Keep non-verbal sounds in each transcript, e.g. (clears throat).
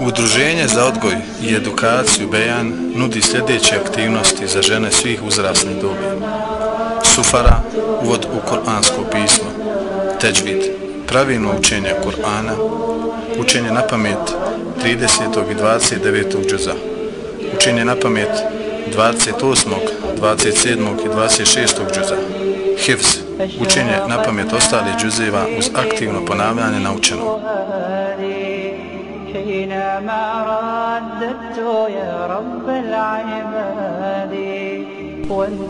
Udruženje za odgoj i edukaciju Bejan nudi sljedeće aktivnosti za žene svih uzrasnih dobi. Sufara, uvod u Koransko pismo, Teđvid, pravilno učenje Korana, učenje na pamet 30. i 29. džuza, učenje na pamet 28. 27. i 26. džuza, Hifz, učenje na pamet ostalih džuzeva uz aktivno ponavljanje naučenog. حينما رددت يا رب العباد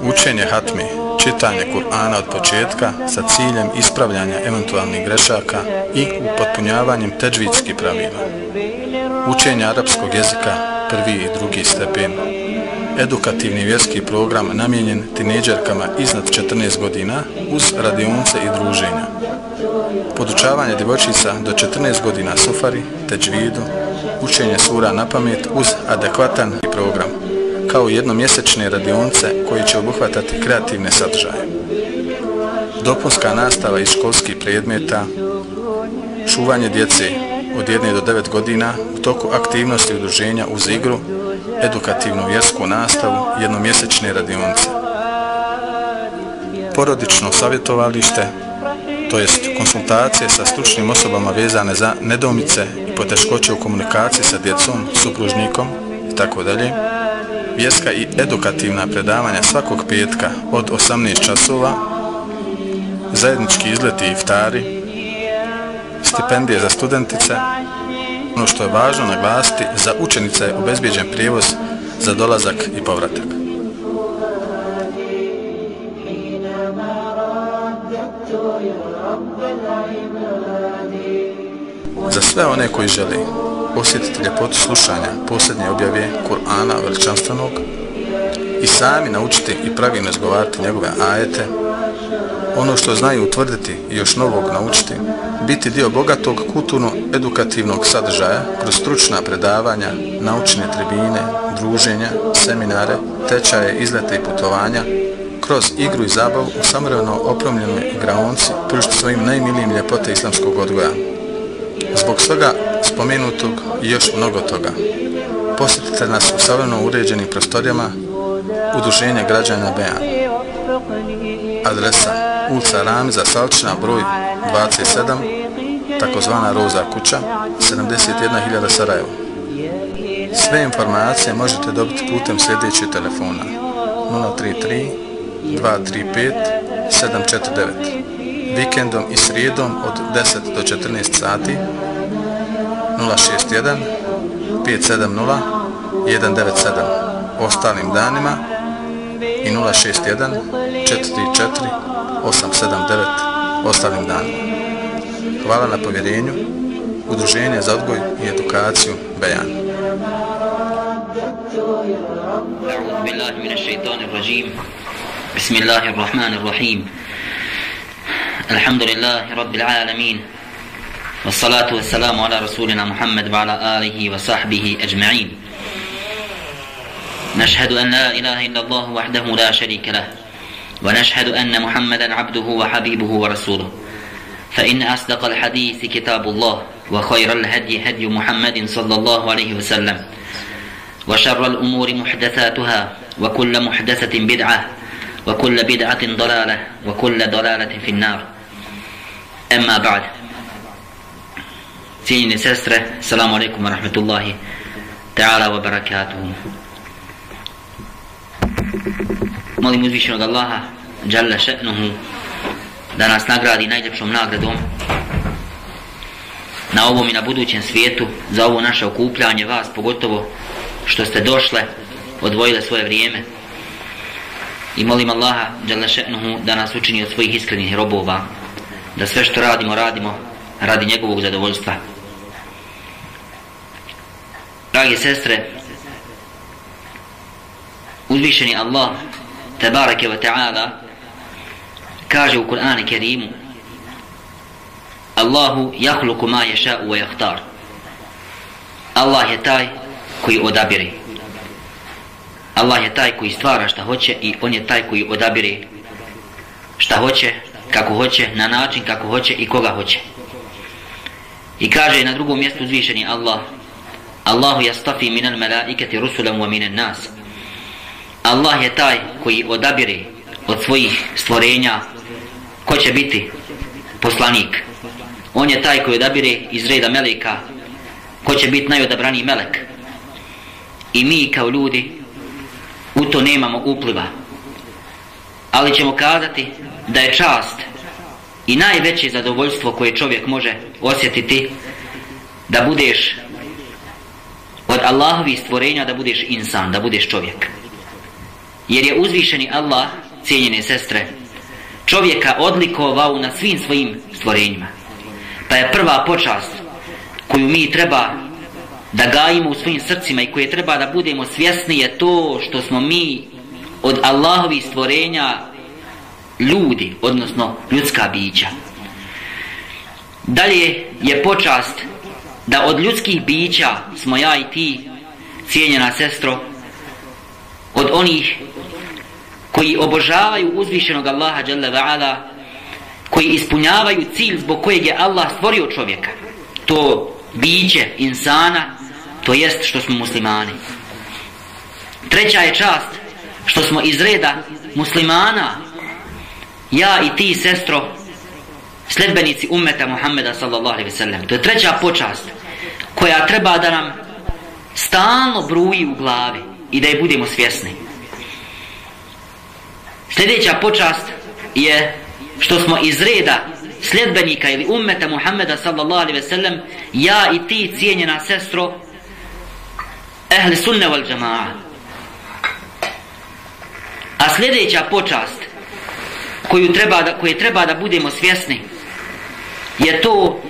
Učenje hatmi, čitanje Kur'ana od početka sa ciljem ispravljanja eventualnih grešaka i upotpunjavanjem teđvitskih pravila. Učenje arapskog jezika, prvi i drugi stepen. Edukativni vjerski program namijenjen tineđerkama iznad 14 godina uz radionce i druženja. Podučavanje djevojčica do 14 godina sufari, teđvidu, učenje sura na pamet uz adekvatan program, kao jednomjesečne radionce koji će obuhvatati kreativne sadržaje. Dopunska nastava iz školskih predmeta, čuvanje djece od 1 do 9 godina u toku aktivnosti udruženja uz igru, edukativnu vjersku nastavu, jednomjesečne radionice. Porodično savjetovalište, to jest konsultacije sa stručnim osobama vezane za nedomice i poteškoće u komunikaciji sa djecom, supružnikom i tako dalje, vjerska i edukativna predavanja svakog petka od 18 časova, zajednički izleti i iftari, stipendije za studentice, ono što je važno naglasiti, za učenice je obezbijeđen prijevoz za dolazak i povratak. Za sve one koji žele osjetiti ljepotu slušanja posljednje objave Kur'ana veličanstvenog i sami naučiti i pravilno izgovarati njegove ajete, ono što znaju utvrditi i još novog naučiti, biti dio bogatog kulturno-edukativnog sadržaja kroz stručna predavanja, naučne tribine, druženja, seminare, tečaje, izlete i putovanja, kroz igru i zabavu u samoravno opromljenoj igraonci pružiti svojim najmilijim ljepote islamskog odgoja. Zbog svega spomenutog i još mnogo toga, posjetite nas u savremeno uređenim prostorijama Udruženja građana Bejan. Adresa u Sarami za Salčina, broj 27, takozvana Roza kuća, 71.000 Sarajevo. Sve informacije možete dobiti putem sljedećeg telefona 033 235 749 vikendom i srijedom od 10 do 14 sati 061 570 197 ostalim danima i 061 444 879 ostalim danima. Hvala na povjerenju, Udruženje za odgoj i edukaciju Bejan. Bismillahirrahmanirrahim. Alhamdulillahi rabbil alamin. Vassalatu vassalamu ala rasulina Muhammed wa ala alihi wa sahbihi ajma'in. Nashhadu an la ilaha illa Allah wahdahu la sharika lahu. ونشهد أن محمدا عبده وحبيبه ورسوله. فإن أصدق الحديث كتاب الله وخير الهدي هدي محمد صلى الله عليه وسلم وشر الأمور محدثاتها وكل محدثة بدعة وكل بدعة ضلالة وكل ضلالة في النار. أما بعد سيدي سسرة السلام عليكم ورحمة الله تعالى وبركاته. Molim uzvišenog Allaha Jalla še'nuhu da nas nagradi najljepšom nagradom na ovom i na budućem svijetu za ovo naše okupljanje vas pogotovo što ste došle odvojile svoje vrijeme. I molim Allaha Jalla še'nuhu da nas učini od svojih iskrenih robova da sve što radimo radimo radi njegovog zadovoljstva. Dragi sestre uzvišeni Allah tabarake wa ta'ala kaže u Kur'anu Kerimu Allahu jahluku ma ješa'u wa jahtar Allah je taj koji odabire. Allah je taj koji stvara šta hoće i on je taj koji odabire šta hoće, kako hoće, na način kako hoće i koga hoće. I kaže na drugom mjestu uzvišeni Allah Allahu yastafi minal malaikati rusulan wa minan nas. Allah je taj koji odabire od svojih stvorenja ko će biti poslanik. On je taj koji odabire iz reda meleka ko će biti najodabraniji melek. I mi kao ljudi u to nemamo upliva. Ali ćemo kazati da je čast i najveće zadovoljstvo koje čovjek može osjetiti da budeš od Allahovi stvorenja da budeš insan, da budeš čovjek. Jer je uzvišeni Allah, cijenjene sestre, čovjeka odlikovao na svim svojim stvorenjima. Pa je prva počast koju mi treba da gajimo u svojim srcima i koje treba da budemo svjesni je to što smo mi od Allahovi stvorenja ljudi, odnosno ljudska bića. Dalje je počast da od ljudskih bića smo ja i ti, cijenjena sestro, od onih koji obožavaju uzvišenog Allaha Jalla veala koji ispunjavaju cilj zbog kojeg je Allah stvorio čovjeka. To biće insana, to jest što smo muslimani. Treća je čast što smo iz reda muslimana, ja i ti sestro, sledbenici ummeta Muhammeda sallallahu alaihi sellem To je treća počast koja treba da nam stalno bruji u glavi i da je budemo svjesni. Sljedeća počast je što smo iz reda sljedbenika ili ummeta Muhammeda sallallahu alaihi sallam ja i ti cijenjena sestro ehli sunne wal džama'a. A sljedeća počast koju treba da, koje treba da budemo svjesni je to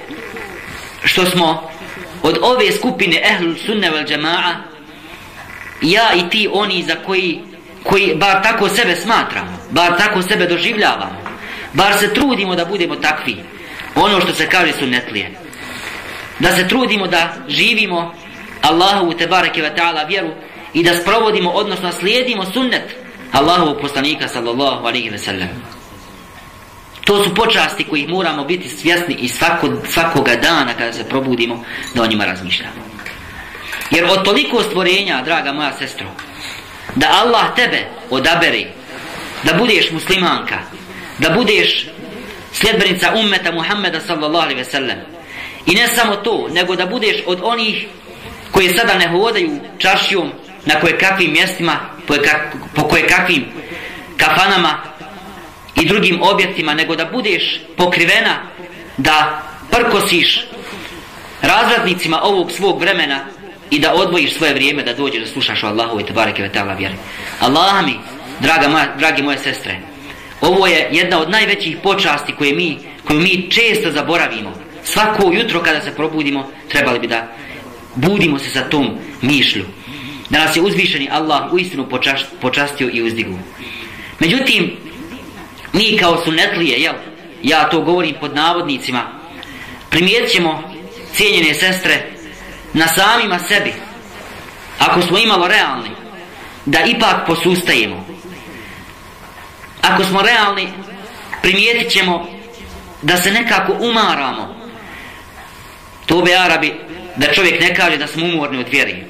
što smo od ove skupine ehlul sunne wal džama'a ja i ti oni za koji koji bar tako sebe smatramo bar tako sebe doživljavamo bar se trudimo da budemo takvi ono što se kaže su netlije. da se trudimo da živimo Allahu tebareke ve taala vjeru i da sprovodimo odnosno slijedimo sunnet Allahovog poslanika sallallahu alejhi ve sellem To su počasti kojih moramo biti svjesni i svako, svakoga dana kada se probudimo da o njima razmišljamo. Jer od toliko stvorenja, draga moja sestro, da Allah tebe odabere da budeš muslimanka, da budeš sljedbenica ummeta Muhammeda sallallahu alaihi ve sellem. I ne samo to, nego da budeš od onih koji sada ne hodaju čaršijom na koje kakvim mjestima, po koje kakvim kafanama i drugim objektima, nego da budeš pokrivena, da prkosiš razradnicima ovog svog vremena i da odvojiš svoje vrijeme da dođeš da slušaš o Allahu i tebareke vetala vjeri. Allah mi, draga moja, dragi moje sestre, ovo je jedna od najvećih počasti koje mi, koju mi često zaboravimo. Svako jutro kada se probudimo, trebali bi da budimo se sa tom mišlju. Da nas je uzvišeni Allah u istinu počastio i uzdigu. Međutim, mi kao sunetlije, jel, ja to govorim pod navodnicima, primijet ćemo, cijenjene sestre, na samima sebi, ako smo imalo realni, da ipak posustajemo. Ako smo realni, primijetit ćemo da se nekako umaramo. To be Arabi, da čovjek ne kaže da smo umorni od vjeri.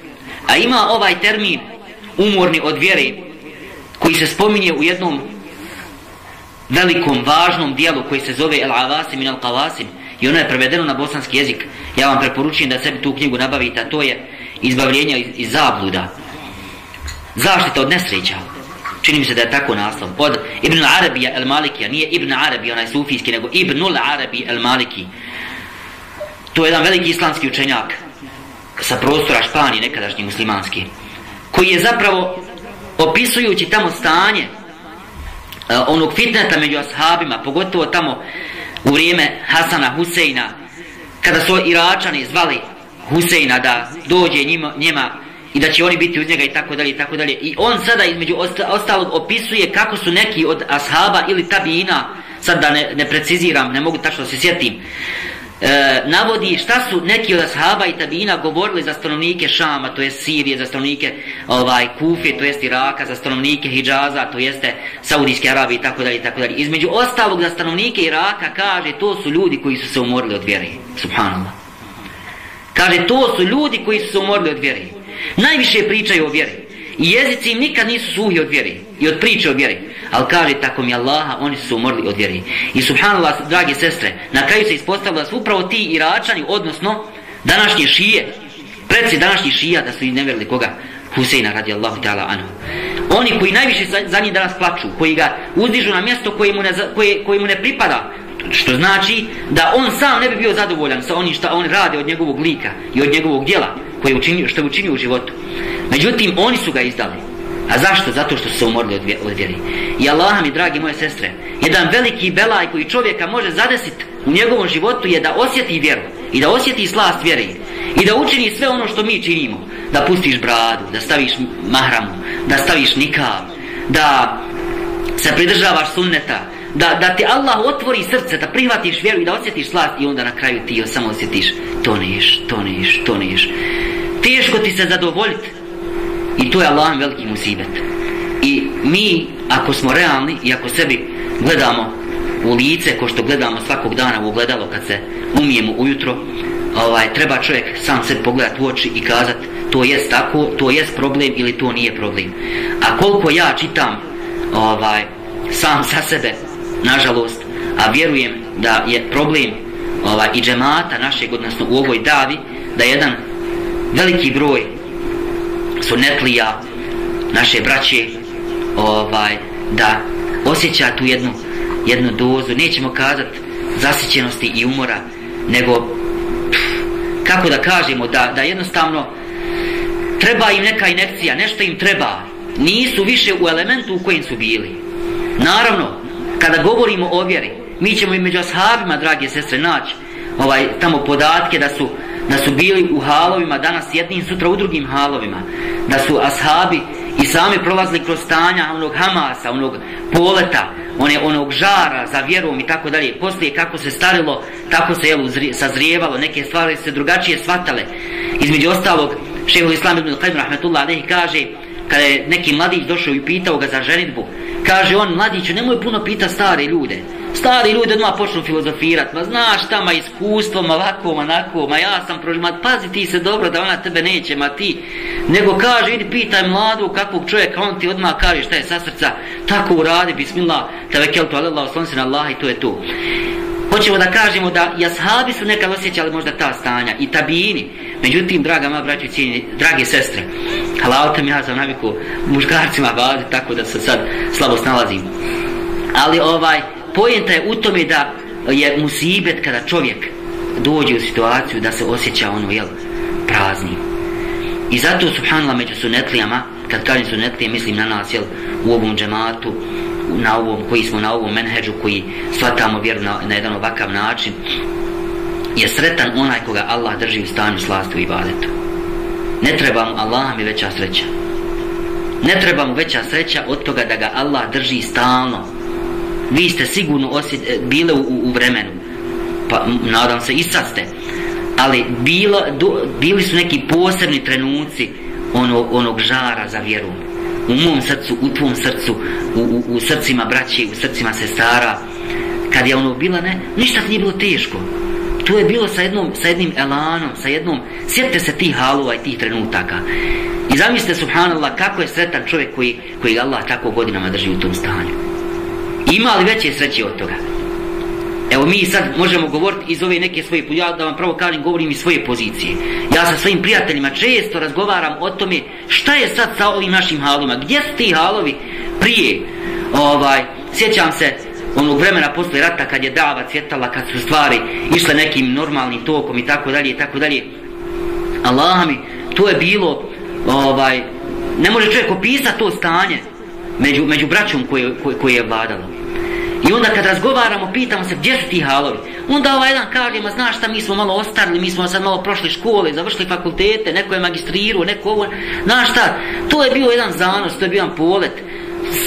A ima ovaj termin, umorni od vjeri, koji se spominje u jednom velikom, važnom dijelu koji se zove El Avasim i El Qavasim i ono je prevedeno na bosanski jezik. Ja vam preporučujem da sebi tu knjigu nabavite, a to je izbavljenje iz, iz zabluda. Zaštita od nesreća. Čini mi se da je tako naslov. Od Ibn Arabija El Malikija, nije Ibn Arabi, onaj sufijski, nego Ibn Arabi El Maliki. To je jedan veliki islamski učenjak sa prostora Španije, nekadašnji muslimanski, koji je zapravo opisujući tamo stanje e, onog fitneta među ashabima, pogotovo tamo u vrijeme Hasana Huseina, kada su Iračani zvali Huseina da dođe njima, njima i da će oni biti uz njega i tako dalje i tako dalje. I on sada između ostalog opisuje kako su neki od ashaba ili tabina, sad da ne, ne preciziram, ne mogu tačno se sjetim, e, navodi šta su neki od ashaba i tabina govorili za stanovnike Šama, to jest Sirije, za stanovnike ovaj, Kufe, to jest Iraka, za stanovnike Hidžaza, to jeste Saudijske Arabije i tako dalje i tako dalje. Između ostalog za stanovnike Iraka kaže to su ljudi koji su se umorili od vjere. Subhanallah. Kaže, to su ljudi koji su se umorili od vjeri. Najviše pričaju o vjeri. I jezici im nikad nisu suhi od vjeri i od priče o vjeri. Ali kaže, tako mi Allaha, oni su umorili od vjeri. I subhanallah, dragi sestre, na kraju se ispostavilo da su upravo ti iračani, odnosno današnje šije, predsi današnji šija da su i nevjerili koga? Huseina radijallahu ta'ala anhu. Oni koji najviše za, za njih danas plaču, koji ga uzdižu na mjesto koje mu ne, koje, koje mu ne pripada, što znači da on sam ne bi bio zadovoljan sa onim što on rade od njegovog lika i od njegovog djela koje učinio, što je učinio u životu. Međutim, oni su ga izdali. A zašto? Zato što su se umorili od vjeri. I Allah mi, dragi moje sestre, jedan veliki belaj koji čovjeka može zadesiti u njegovom životu je da osjeti vjeru i da osjeti slast vjeri i da učini sve ono što mi činimo. Da pustiš bradu, da staviš mahramu, da staviš nikav, da se pridržavaš sunneta, da, da ti Allah otvori srce, da prihvatiš vjeru i da osjetiš slast i onda na kraju ti samo osjetiš toneš, toneš, toneš. Teško ti se zadovoljiti i to je Allah veliki musibet. I mi, ako smo realni i ako sebi gledamo u lice, ko što gledamo svakog dana u ogledalo kad se umijemo ujutro, ovaj, treba čovjek sam se pogledati u oči i kazat to jest tako, to jest problem ili to nije problem. A koliko ja čitam ovaj, sam sa sebe nažalost, a vjerujem da je problem ovaj, i džemata našeg, odnosno u ovoj davi, da jedan veliki broj sunetlija naše braće ovaj, da osjeća tu jednu, jednu dozu, nećemo kazati zasićenosti i umora, nego pff, kako da kažemo, da, da jednostavno treba im neka inekcija, nešto im treba, nisu više u elementu u kojim su bili. Naravno, kada govorimo o vjeri, mi ćemo i među ashabima, drage sestre, naći ovaj, tamo podatke da su, da su bili u halovima, danas jednim, sutra u drugim halovima, da su ashabi i sami prolazili kroz stanja onog Hamasa, onog poleta, one, onog žara za vjerom i tako dalje. Poslije kako se starilo, tako se jelu, sazrijevalo, neke stvari se drugačije svatale. Između ostalog, šeho Islam ibn Qadim rahmetullah nehi kaže, kada je neki mladić došao i pitao ga za ženitbu, kaže on, mladiću, nemoj puno pita stare ljude. Stari ljudi odmah počnu filozofirat, ma znaš šta, ma iskustvo, ma ovako, ma onako, ma ja sam prožio, ma pazi ti se dobro da ona tebe neće, ma ti. Nego kaže, idi pitaj mladu kakvog čovjeka, on ti odmah kaže šta je sa srca, tako uradi, bismillah, tevekel tu, Allah, oslon se na Allah i to je to. Hoćemo da kažemo da i ashabi su nekad osjećali možda ta stanja i tabini. Međutim, draga moja braća i cijeni, drage sestre, halalite mi ja sam naviku muškarcima baviti tako da se sad slabo snalazim. Ali ovaj, pojenta je u tome da je musibet kada čovjek dođe u situaciju da se osjeća ono, jel, prazni. I zato, subhanallah, među sunetlijama, kad kažem sunetlije, mislim na nas, jel, u ovom džematu, na ovom, koji smo na ovom menheđu, koji shvatamo vjeru na, na jedan ovakav način, je sretan onaj koga Allah drži u stanju slastu i badetu. Ne treba mu Allah mi veća sreća. Ne treba mu veća sreća od toga da ga Allah drži stalno. Vi ste sigurno osjet, e, bile u, u vremenu. Pa nadam se i sad ste. Ali bilo, do, bili su neki posebni trenuci ono, onog žara za vjeru u mom srcu, u tvom srcu, u, u, u srcima braće, u srcima sestara, kad je ono bila, ne, ništa nije bilo teško. To je bilo sa, jednom, sa jednim elanom, sa jednom, sjetite se tih halova i tih trenutaka. I zamislite, subhanallah, kako je sretan čovjek koji, koji Allah tako godinama drži u tom stanju. Ima li veće sreće od toga? Evo mi sad možemo govoriti iz ove neke svoje, ja da vam pravo kažem, govorim iz svoje pozicije. Ja sa svojim prijateljima često razgovaram o tome šta je sad sa ovim našim halima, gdje su ti halovi prije, ovaj, sjećam se onog vremena posle rata kad je dava cvjetala, kad su stvari išle nekim normalnim tokom i tako dalje i tako dalje. Allah mi, to je bilo, ovaj, ne može čovjek opisati to stanje među, među braćom koje, koje, koje je vladalo. I onda kad razgovaramo, pitamo se gdje su ti halovi. Onda ovaj jedan kaže, ma znaš šta, mi smo malo ostarili, mi smo sad malo prošli škole, završili fakultete, neko je magistrirao, neko ovo. Znaš šta, to je bio jedan zanos, to je bio jedan polet.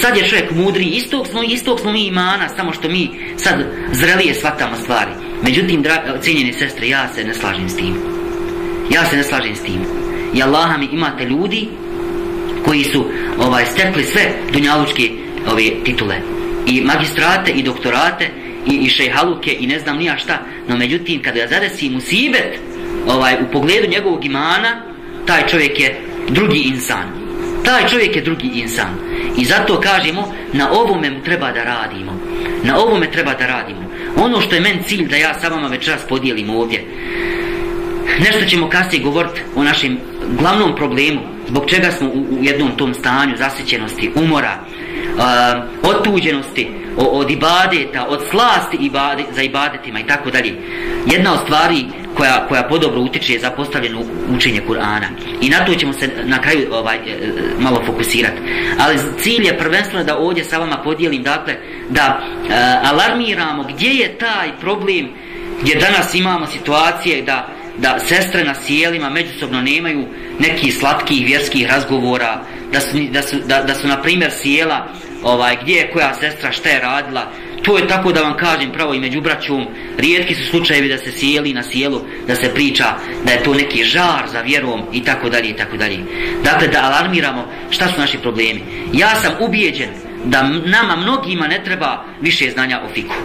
Sad je čovjek mudri, istog smo, istog smo mi imana, samo što mi sad zrelije shvatamo stvari. Međutim, cijenjene sestre, ja se ne slažem s tim. Ja se ne slažem s tim. I Allaha mi imate ljudi koji su ovaj stekli sve dunjalučke ove titule i magistrate i doktorate i, i šejhaluke i ne znam nija šta no međutim kada ja zadesi musibet ovaj, u pogledu njegovog imana, taj čovjek je drugi insan. Taj čovjek je drugi insan. I zato kažemo, na ovome treba da radimo. Na ovome treba da radimo. Ono što je men cilj da ja sa vama večeras podijelim ovdje. Nešto ćemo kasnije govoriti o našem glavnom problemu, zbog čega smo u, u jednom tom stanju zasićenosti, umora, uh, otuđenosti, od ibadeta, od slasti ibade, za ibadetima i tako dalje. Jedna od stvari koja, koja podobro utiče je zapostavljeno učenje Kur'ana. I na to ćemo se na kraju ovaj, e, malo fokusirati. Ali cilj je prvenstveno da ovdje sa vama podijelim, dakle, da uh, alarmiramo gdje je taj problem gdje danas imamo situacije da da sestre na sjelima međusobno nemaju neki slatkih vjerskih razgovora da su, da su, da, da su na primjer sjela ovaj, gdje je koja sestra šta je radila to je tako da vam kažem pravo i među braćom rijetki su slučajevi da se sjeli na sjelu da se priča da je to neki žar za vjerom i tako dalje i tako dalje. Dakle da alarmiramo šta su naši problemi. Ja sam ubijeđen da nama mnogima ne treba više znanja o fiku.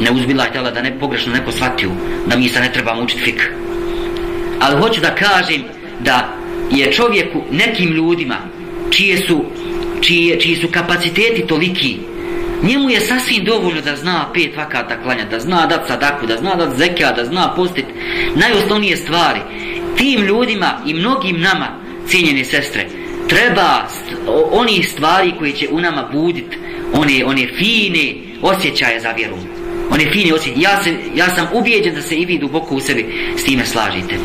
Ne uzbila htjela da ne pogrešno neko shvatio da mi se ne trebamo učiti fik. Ali hoću da kažem da je čovjeku nekim ljudima čije su čije, čiji su kapaciteti toliki njemu je sasvim dovoljno da zna pet vakata klanja da zna dat sadaku, da zna dat zekija da zna postit najosnovnije stvari. Tim ljudima i mnogim nama cijenjene sestre treba oni stvari koje će u nama budit one, one fine osjećaje za vjeru. One fine osjećaje. Ja, se, ja sam ubijeđen da se i vi duboko u sebi s time slažite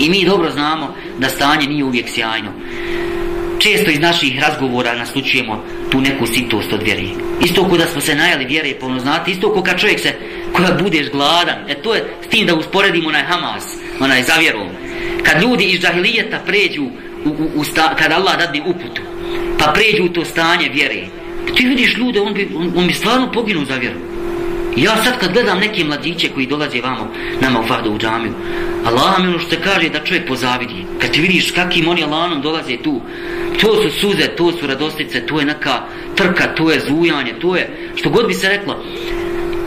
i mi dobro znamo da stanje nije uvijek sjajno često iz naših razgovora naslučujemo tu neku sitost od vjeri. Isto ko da smo se najali vjere, pa ono znate, isto ko kad čovjek se, koja budeš gladan, e to je s tim da usporedimo onaj Hamas, onaj za vjerom. Kad ljudi iz džahilijeta pređu, u, u, u sta, kad Allah dadne uputu, pa pređu u to stanje vjere, ti vidiš ljude, on bi, on, on bi stvarno poginuo za vjeru. Ja sad kad gledam neke mladiće koji dolaze vamo, nama u Fahdu u džamiju, Allah mi ono što kaže da čovjek pozavidi. Kad ti vidiš kakim oni Allahom dolaze tu, to su suze, to su radostice, to je neka trka, to je zujanje, to je što god bi se reklo.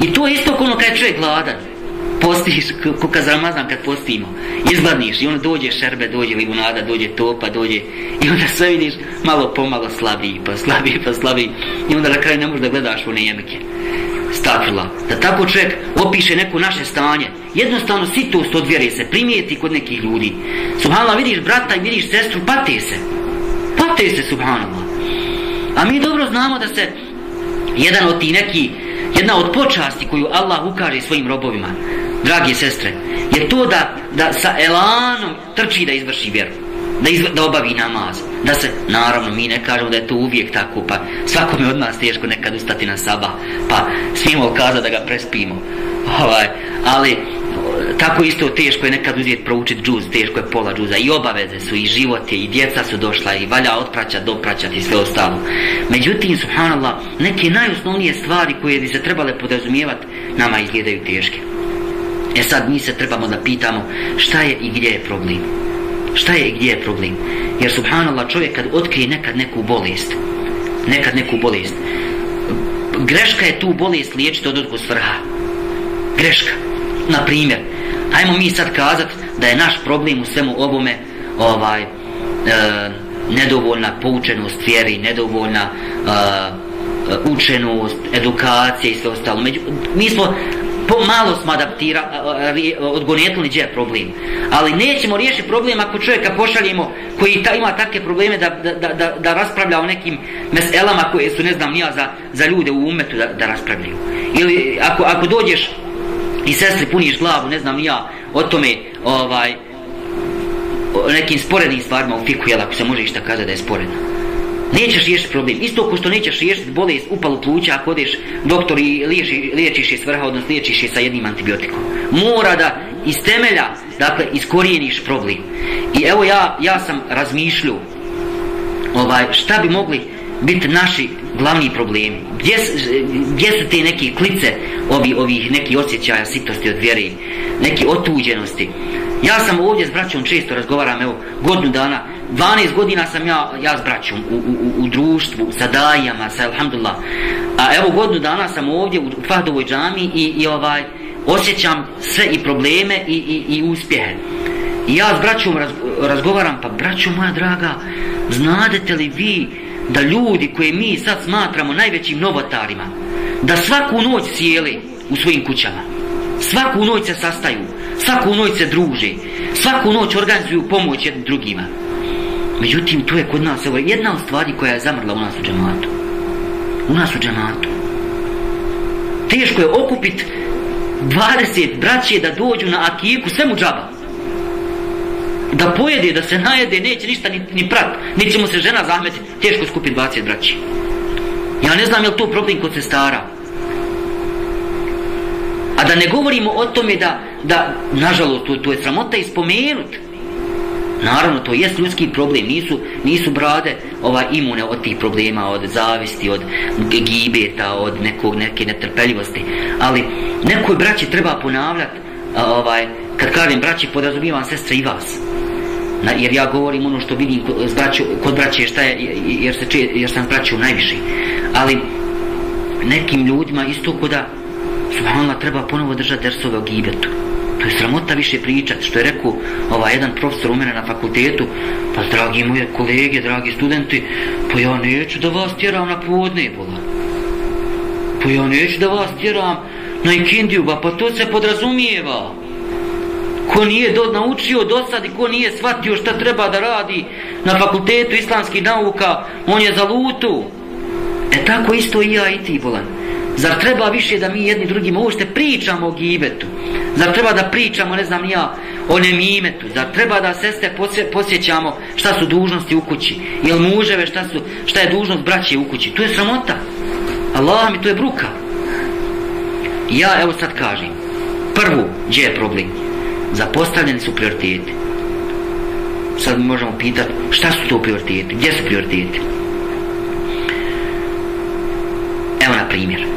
I to je isto ono kad je čovjek gladan. Postiš, ko kad Ramazan kad postimo, izgladniš i onda dođe šerbe, dođe limunada, dođe topa, dođe i onda sve vidiš malo pomalo slabiji, pa slabiji, pa slabiji i onda na kraju ne možeš da gledaš u nejemike stakla, da tako čovjek opiše neko naše stanje, jednostavno sitost od vjere se primijeti kod nekih ljudi. Subhanallah, vidiš brata i vidiš sestru, pate se. Pate se, subhanallah. A mi dobro znamo da se jedan od ti neki, jedna od počasti koju Allah ukaže svojim robovima, dragi sestre, je to da, da sa elanom trči da izvrši vjeru da, izv, da obavi namaz. Da se, naravno mi ne kažemo da je to uvijek tako pa svakome od nas teško nekad ustati na saba pa smijemo kaza da ga prespimo. Ovaj, ali tako isto teško je nekad uzeti proučiti džuz, teško je pola džuza. I obaveze su i život je i djeca su došla i valja otpraćati, dopraćati i sve ostalo. Međutim, subhanallah neke najosnovnije stvari koje bi se trebale podrazumijevati nama izgledaju teške. E sad mi se trebamo da pitamo šta je i gdje je problem? Šta je i gdje je problem? Jer subhanallah čovjek kad otkrije nekad neku bolest nekad neku bolest greška je tu bolest liječiti od odgo svrha. Greška. Na primjer hajmo mi sad kazat da je naš problem u svemu ovome ovaj e, nedovoljna poučenost vjeri nedovoljna e, e učenost edukacija i sve ostalo. Među, mi smo po malo smo adaptira odgonetili gdje je problem. Ali nećemo riješiti problem ako čovjeka pošaljemo koji ta, ima takve probleme da, da, da, da, raspravlja o nekim meselama koje su ne znam nija za, za ljude u umetu da, da raspravljaju. Ili ako, ako dođeš i sestri puniš glavu ne znam nija o tome ovaj o nekim sporednim stvarima u fiku jel ako se može išta kazati da je sporedno nećeš riješiti problem. Isto ko što nećeš riješiti bolest upalu pluća ako odeš doktor i liječi, liječiš je svrha, odnosno liječiš je sa jednim antibiotikom. Mora da iz temelja, dakle, iskorijeniš problem. I evo ja, ja sam razmišljao ovaj, šta bi mogli biti naši glavni problemi. Gdje, gdje su te neke klice ovi, ovih neki osjećaja sitosti od vjere, neki otuđenosti. Ja sam ovdje s braćom često razgovaram, evo, godinu dana, 12 godina sam ja, ja s braćom u, u, u društvu, sa dajama, sa alhamdulillah. A evo godinu dana sam ovdje u Fahdovoj džami i, i ovaj, osjećam sve i probleme i, i, i uspjehe. I ja s braćom raz, razgovaram, pa braćo moja draga, znadete li vi da ljudi koje mi sad smatramo najvećim novotarima, da svaku noć sjeli u svojim kućama, svaku noć se sastaju, svaku noć se druže, svaku noć organizuju pomoć jednim drugima. Međutim, to je kod nas evo, jedna od stvari koja je zamrla u nas u džematu. U nas u džematu. Teško je okupit 20 braće da dođu na akiku, sve mu džaba. Da pojede, da se najede, neće ništa ni, ni prat. Neće mu se žena zahmeti, teško skupiti 20 braće. Ja ne znam je li to problem kod se stara. A da ne govorimo o tome da, da nažalost, to, to je sramota ispomenut. Naravno, to jest ljudski problem, nisu, nisu brade ova imune od tih problema, od zavisti, od gibeta, od nekog, neke netrpeljivosti. Ali nekoj braći treba ponavljati, ovaj, kad kažem braći, podrazumijevam sestre i vas. Na, jer ja govorim ono što vidim kod, braću, kod braće šta je, jer, se čuje, jer sam braću najviše. Ali nekim ljudima isto kod da subhanallah treba ponovo držati dersove o gibetu to je sramota više pričat što je rekao ovaj jedan profesor u mene na fakultetu. Pa dragi moje kolege, dragi studenti pa ja neću da vas tjeram na podne bola. Pa ja neću da vas tjeram na ikindiju pa to se podrazumijeva. Ko nije do, naučio do sad i ko nije shvatio šta treba da radi na fakultetu islamskih nauka on je za lutu. E tako isto i ja i ti bolan Zar treba više da mi jedni drugima uopšte pričamo o gibetu? Zar treba da pričamo, ne znam ja, o nemimetu? Zar treba da seste posjećamo šta su dužnosti u kući? Jel muževe šta, su, šta je dužnost braće u kući? To je sramota. Allah mi to je bruka. Ja evo sad kažem. Prvo, gdje je problem? Zapostavljeni su prioriteti. Sad možemo pitati šta su to prioriteti? Gdje su prioriteti? Evo na primjer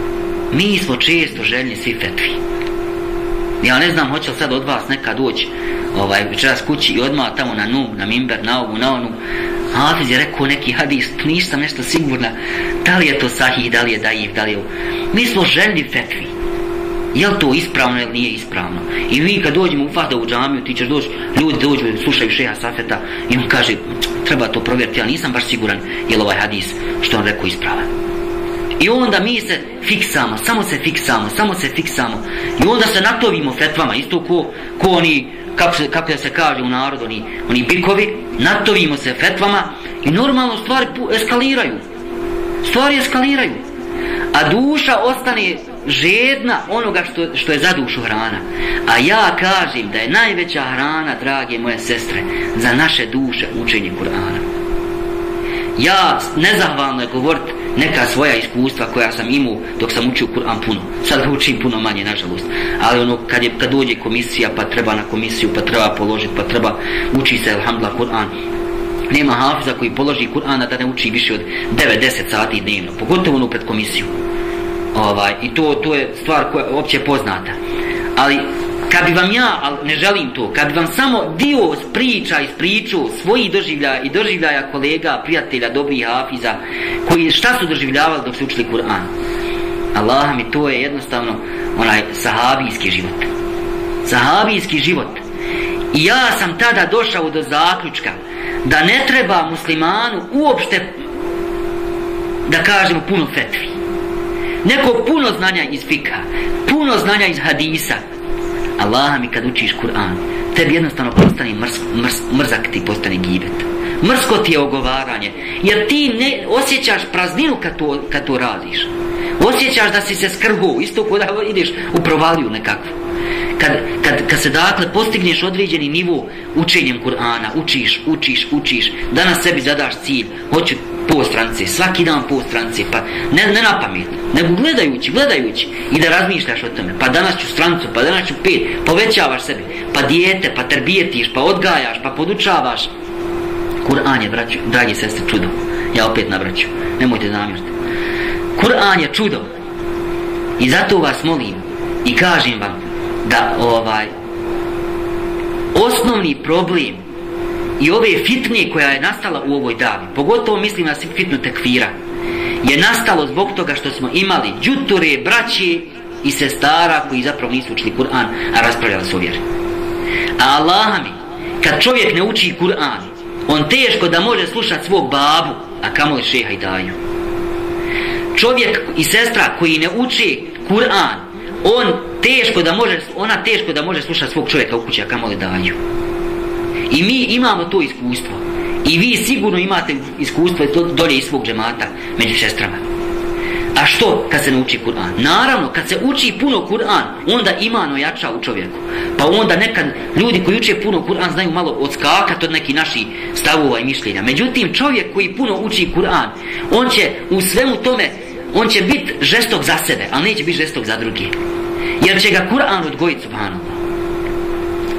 mi smo često željni svi fetvi. Ja ne znam hoće li sad od vas neka doći ovaj, večeras kući i odmah tamo na nu, na mimber, na ovu, na onu. Hafiz je rekao neki hadis, nisam nešto sigurna da li je to sahih, da li je daiv, da li je mi smo željni fetvi. Je li to ispravno ili nije ispravno? I mi kad dođemo u fahda u džamiju ti ćeš doći, ljudi dođu slušaju šeha safeta i on kaže treba to provjeriti, ja nisam baš siguran je li ovaj hadis što on rekao ispravan. I onda mi se fiksamo, samo se fiksamo, samo se fiksamo. I onda se natovimo fetvama, isto ko, ko oni, kako se, kako se kaže u narodu, oni, oni bikovi, natovimo se fetvama i normalno stvari eskaliraju. Stvari eskaliraju. A duša ostane žedna onoga što, što je za dušu hrana. A ja kažem da je najveća hrana, drage moje sestre, za naše duše učenje Kur'ana. Ja nezahvalno je govoriti neka svoja iskustva koja sam imao dok sam učio Kur'an puno. Sad ga učim puno manje, nažalost. Ali ono, kad, je, kad dođe komisija, pa treba na komisiju, pa treba položiti, pa treba uči se, alhamdulillah, Kur'an. Nema hafiza koji položi Kur'ana da ne uči više od 9-10 sati dnevno. Pogotovo ono pred komisiju. Ovaj, I to, to je stvar koja je opće poznata. Ali kad bi vam ja, ali ne želim to, kad bi vam samo dio priča i priču svojih doživljaja i doživljaja kolega, prijatelja, dobrih hafiza, koji šta su doživljavali dok su učili Kur'an. Allah mi to je jednostavno onaj sahabijski život. Sahabijski život. I ja sam tada došao do zaključka da ne treba muslimanu uopšte da kažemo puno fetvi. Neko puno znanja iz fika, puno znanja iz hadisa, Allah mi kad učiš Kur'an, tebi jednostavno postane mrz, mrz, mrzak ti postane gibet. Mrsko ti je ogovaranje, jer ti ne osjećaš prazninu kad to, kad to radiš. Osjećaš da si se skrgu, isto kada ideš u provaliju nekakvu. Kad, kad, kad se dakle postigneš određeni nivo učenjem Kur'ana, učiš, učiš, učiš, danas sebi zadaš cilj, hoću po strance, svaki dan po strance, pa ne, ne na pamet, nego gledajući, gledajući i da razmišljaš o tome, pa danas ću strancu, pa danas ću pet, povećavaš sebi, pa dijete, pa terbijetiš, pa odgajaš, pa podučavaš. Kur'an je, braću, dragi sestri, čudo. Ja opet navraću, nemojte zamjeriti. Kur'an je čudo. I zato vas molim i kažem vam da ovaj osnovni problem i ove fitne koja je nastala u ovoj davi, pogotovo mislim na fitnu tekvira, je nastalo zbog toga što smo imali džuture, braće i sestara koji zapravo nisu učili Kur'an, a raspravljali su vjeri. A Allah mi, kad čovjek ne uči Kur'an, on teško da može slušati svog babu, a kamo li šeha i daju. Čovjek i sestra koji ne uči Kur'an, on teško da može, ona teško da može slušati svog čovjeka u kući, a kamo li daju. I mi imamo to iskustvo. I vi sigurno imate iskustvo dolje iz svog džemata među sestrama. A što kad se ne uči Kur'an? Naravno, kad se uči puno Kur'an, onda imano jača u čovjeku. Pa onda nekad ljudi koji uče puno Kur'an znaju malo odskakati od neki naši stavova i mišljenja. Međutim, čovjek koji puno uči Kur'an, on će u svemu tome, on će biti žestok za sebe, ali neće biti žestok za drugi. Jer će ga Kur'an odgojiti, subhanallah.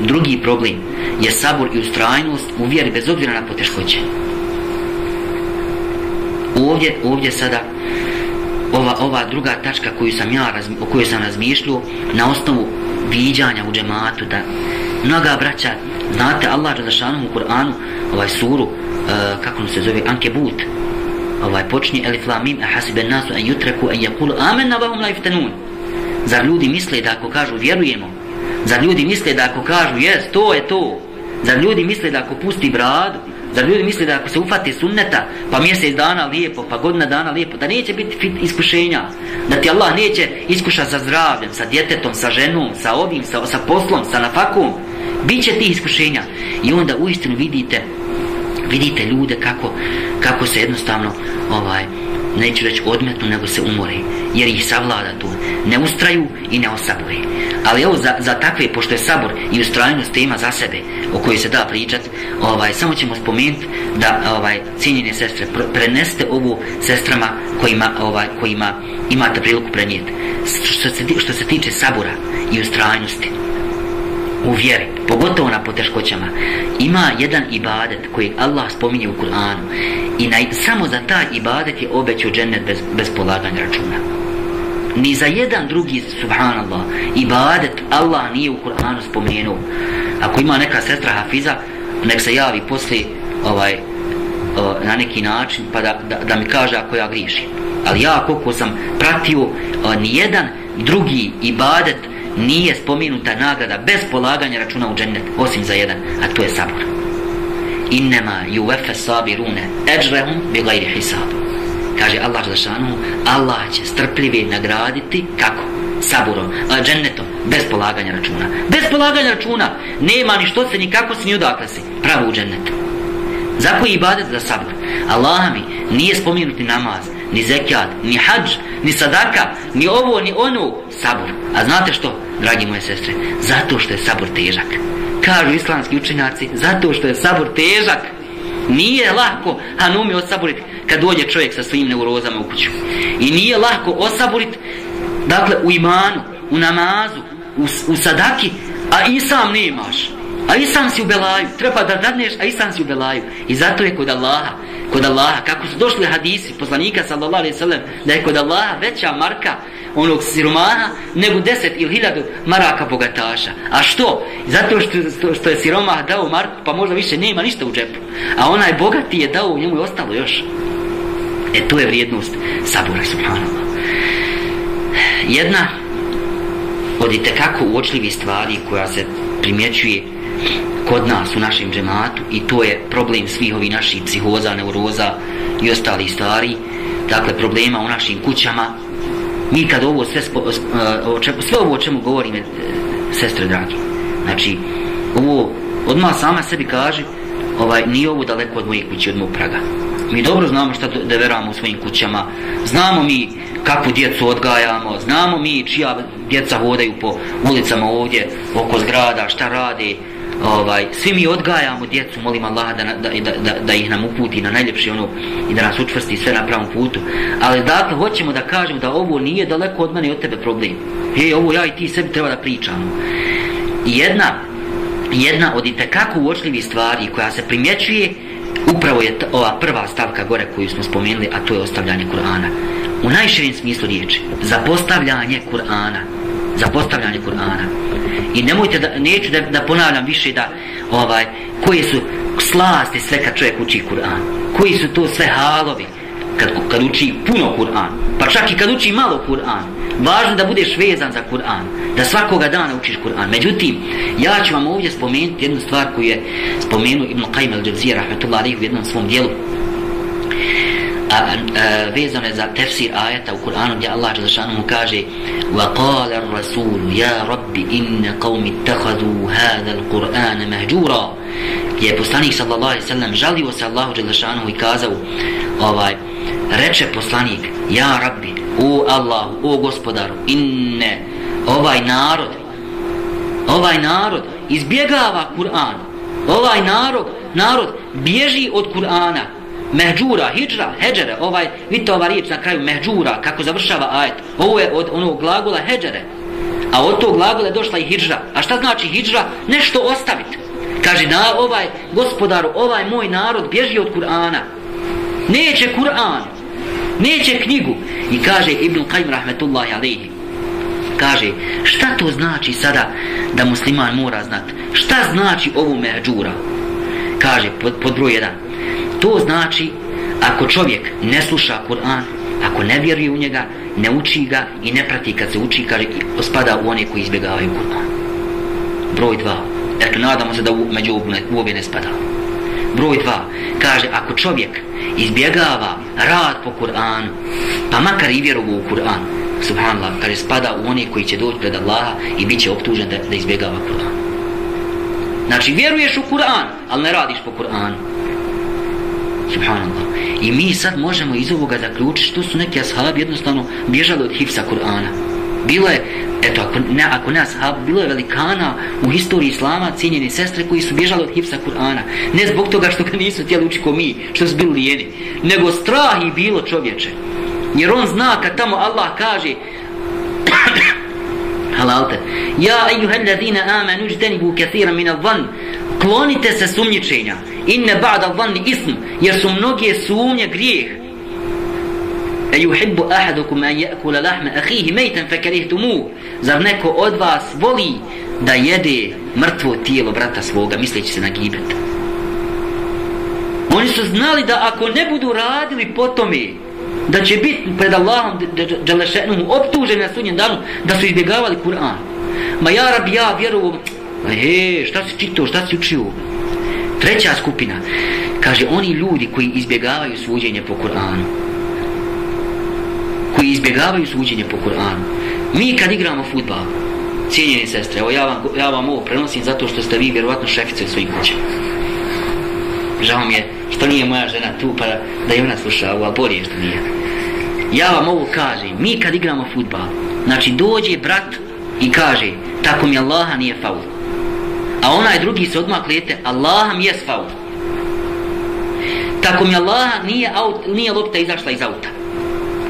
Drugi problem je sabor i ustrajnost u vjeri bez obzira na poteškoće. Ovdje, ovdje sada ova, ova druga tačka koju sam ja razmi, o kojoj sam razmišljao na osnovu viđanja u džematu da mnoga braća znate Allah Đalešanom u Kur'anu ovaj suru uh, kako se zove Ankebut ovaj počinje Elif Lamim Mim hasiben nasu en jutreku en jakulu amen na vahum laiftenun zar ljudi misle da ako kažu vjerujemo zar ljudi misle da ako kažu jes to je to. Zar ljudi misle da ako pusti bradu? Zar ljudi misle da ako se ufati sunneta, pa mjesec dana lijepo, pa godina dana lijepo, da neće biti fit iskušenja, da ti Allah neće iskušati sa zdravljem, sa djetetom, sa ženom, sa ovim, sa, sa poslom, sa nafakom, Biće ti iskušenja. I onda uistinu vidite, vidite ljude kako, kako se jednostavno ovaj, neću reći odmetnu, nego se umore, jer ih savlada tu, ne ustraju i ne osabore. Ali evo za, za takve, pošto je sabor i ustrajnost tema za sebe, o kojoj se da pričat, ovaj, samo ćemo spomenuti da ovaj, cijenjene sestre, preneste ovu sestrama kojima, ovaj, kojima imate priliku prenijeti. Što se, što se tiče sabora i ustrajnosti, u vjeri, pogotovo na poteškoćama, ima jedan ibadet koji Allah spominje u Kur'anu i na, samo za taj ibadet je obećao džennet bez, bez polaganja računa. Ni za jedan drugi, subhanallah, ibadet Allah nije u Kur'anu spomenuo. Ako ima neka sestra Hafiza, nek se javi poslije ovaj, na neki način pa da, da, da mi kaže ako ja griješim. Ali ja koliko sam pratio, ni jedan drugi ibadet nije spomenuta nagrada bez polaganja računa u džennet, osim za jedan, a to je sabor. Innema juvefe sabirune eđrehum bi gajri hisab. Kaže Allah Želešanu, Allah će strpljivi nagraditi kako? Saburom, a džennetom, bez polaganja računa. Bez polaganja računa, nema ni što se, ni kako se, ni odakle si. Pravo u džennetu. Za koji ibadet za sabor? Allah mi nije spomenuti namaz, ni zekijat, ni hađ, ni sadaka, ni ovo, ni ono, sabor. A znate što? dragi moje sestre, zato što je sabor težak. Kažu islamski učenjaci, zato što je sabor težak. Nije lako hanumi osaboriti kad dođe čovjek sa svojim neurozama u kuću. I nije lako osaboriti, dakle, u imanu, u namazu, u, u sadaki, a i sam nemaš. A i sam si u belaju. Treba da dadneš, a i sam si u belaju. I zato je kod Allaha, kod Allaha, kako su došli hadisi poslanika sallallahu alaihi sallam, da je kod Allaha veća marka onog siromaha nego deset ili hiljadu maraka bogataša. A što? Zato što, što je siromah dao marku pa možda više nema ništa u džepu. A onaj bogati je dao, njemu je ostalo još. E to je vrijednost sabora subhanallah. Jedna od i tekako uočljivi stvari koja se primjećuje kod nas u našem džematu i to je problem svih ovih naših psihoza, neuroza i ostali stvari dakle problema u našim kućama mi kad ovo sve spo, e, o čemu, sve ovo o čemu govorim e, sestre dragi znači ovo odmah sama sebi kaže ovaj nije ovo daleko od moje kuće od mog praga mi dobro znamo šta deveramo u svojim kućama znamo mi kakvu djecu odgajamo znamo mi čija djeca hodaju po ulicama ovdje oko zgrada šta rade ovaj, svi mi odgajamo djecu, molim Allaha da, da, da, da, ih nam uputi na najljepši ono i da nas učvrsti sve na pravom putu. Ali dakle, hoćemo da kažemo da ovo nije daleko od mene i od tebe problem. Hej, ovo ja i ti sebi treba da pričamo. Jedna, jedna od itekako uočljivih stvari koja se primjećuje, upravo je ova prva stavka gore koju smo spomenuli, a to je ostavljanje Kur'ana. U najširem smislu riječi, zapostavljanje Kur'ana. Zapostavljanje Kur'ana. I nemojte da, neću da, da ponavljam više da, ovaj, koje su slasti sve kad čovjek uči Kur'an. Koji su to sve halovi kad, kad uči puno Kur'an. Pa čak i kad uči malo Kur'an. Važno da budeš vezan za Kur'an, da svakoga dana učiš Kur'an. Međutim, ja ću vam ovdje spomenuti jednu stvar koju je spomenuo Ibn Qaym al-Jawziyya rahmetullahi alejhi u jednom svom dijelu. A, a, vezano je za tefsir ajeta u Kur'anu gdje Allah Đelešanu kaže وَقَالَ الرَّسُولُ يَا رَبِّ إِنَّ قَوْمِ اتَّخَذُوا هَذَا الْقُرْآنَ مَهْجُورًا gdje je poslanik sallallahu alaihi sallam žalio se Allahu Đelešanu i kazao ovaj, reče poslanik ja rabbi, o Allahu, o gospodaru inne, ovaj narod ovaj narod izbjegava Kur'an ovaj narod, narod bježi od Kur'ana. Mehđura, hijđra, heđere ovaj, vidite ova riječ na kraju mehđura, kako završava ajet. Ovo je od onog glagola heđere. A od tog glagola je došla i hijđra a šta znači hijđra? nešto ostaviti kaže na ovaj gospodaru ovaj moj narod bježi od Kur'ana. Neće Kur'an neće knjigu. I kaže Ibn Qajm rahmetullahi alaihi. Kaže šta to znači sada da musliman mora znati šta znači ovo međura? Kaže pod, pod broj 1 to znači ako čovjek ne sluša Kur'an ako ne vjeruje u njega ne uči ga i ne prati kad se uči kaže spada u one koji izbjegavaju Kur'an. Broj dva eto nadamo se da u, među u ne spada. Broj dva, kaže, ako čovjek izbjegava rad po Kur'anu, pa makar i vjerovu u Kur'an, subhanallah, kaže, spada u one koji će doći pred Allaha i bit će optužen da, da izbjegava Kur'an. Znači, vjeruješ u Kur'an, ali ne radiš po Kur'anu. Subhanallah. I mi sad možemo iz ovoga zaključiti što su neki ashabi jednostavno bježali od hifsa Kur'ana. Bilo je Eto, ako ne, ako ne ashab, bilo je velikana u historiji islama, cijenjene sestre koji su bježali od hipsa Kur'ana. Ne zbog toga što ga nisu htjeli učiti ko mi, što su bili lijeni. Nego strah i bilo čovječe. Jer on zna kad tamo Allah kaže (coughs) Halalte Ja ejuhel ladina amanu uđtenibu kathiran min al-van Klonite se sumnjičenja Inne ba'da al-van ism Jer su mnoge sumnje grijeh E yuhibbu ahadukum an ya'kula lahma akhihi maytan fakarihtumuh. Zar neko od vas voli da jede mrtvo tijelo brata svoga misleći se na gibet? Oni su znali da ako ne budu radili po tome, da će biti pred Allahom Đalešenom optuženi na sunnjem danu da su izbjegavali Kur'an. Ma ja rab, ja vjerujem. he, šta si čitao, šta si učio? Treća skupina. Kaže, oni ljudi koji izbjegavaju suđenje po Kur'anu koji izbjegavaju suđenje po Kur'anu. Mi kad igramo futbal, cijenjeni sestre, evo ja vam, ja vam ovo prenosim zato što ste vi vjerovatno šefice u svojim kućama. Žao mi je što nije moja žena tu pa da i ona sluša ovo, a bolje što nije. Ja vam ovo kažem, mi kad igramo futbal, znači dođe brat i kaže, tako mi Allaha nije faul. A onaj drugi se odmah klijete, Allaha mi je faul. Tako mi Allaha nije, aut, nije lopta izašla iz auta.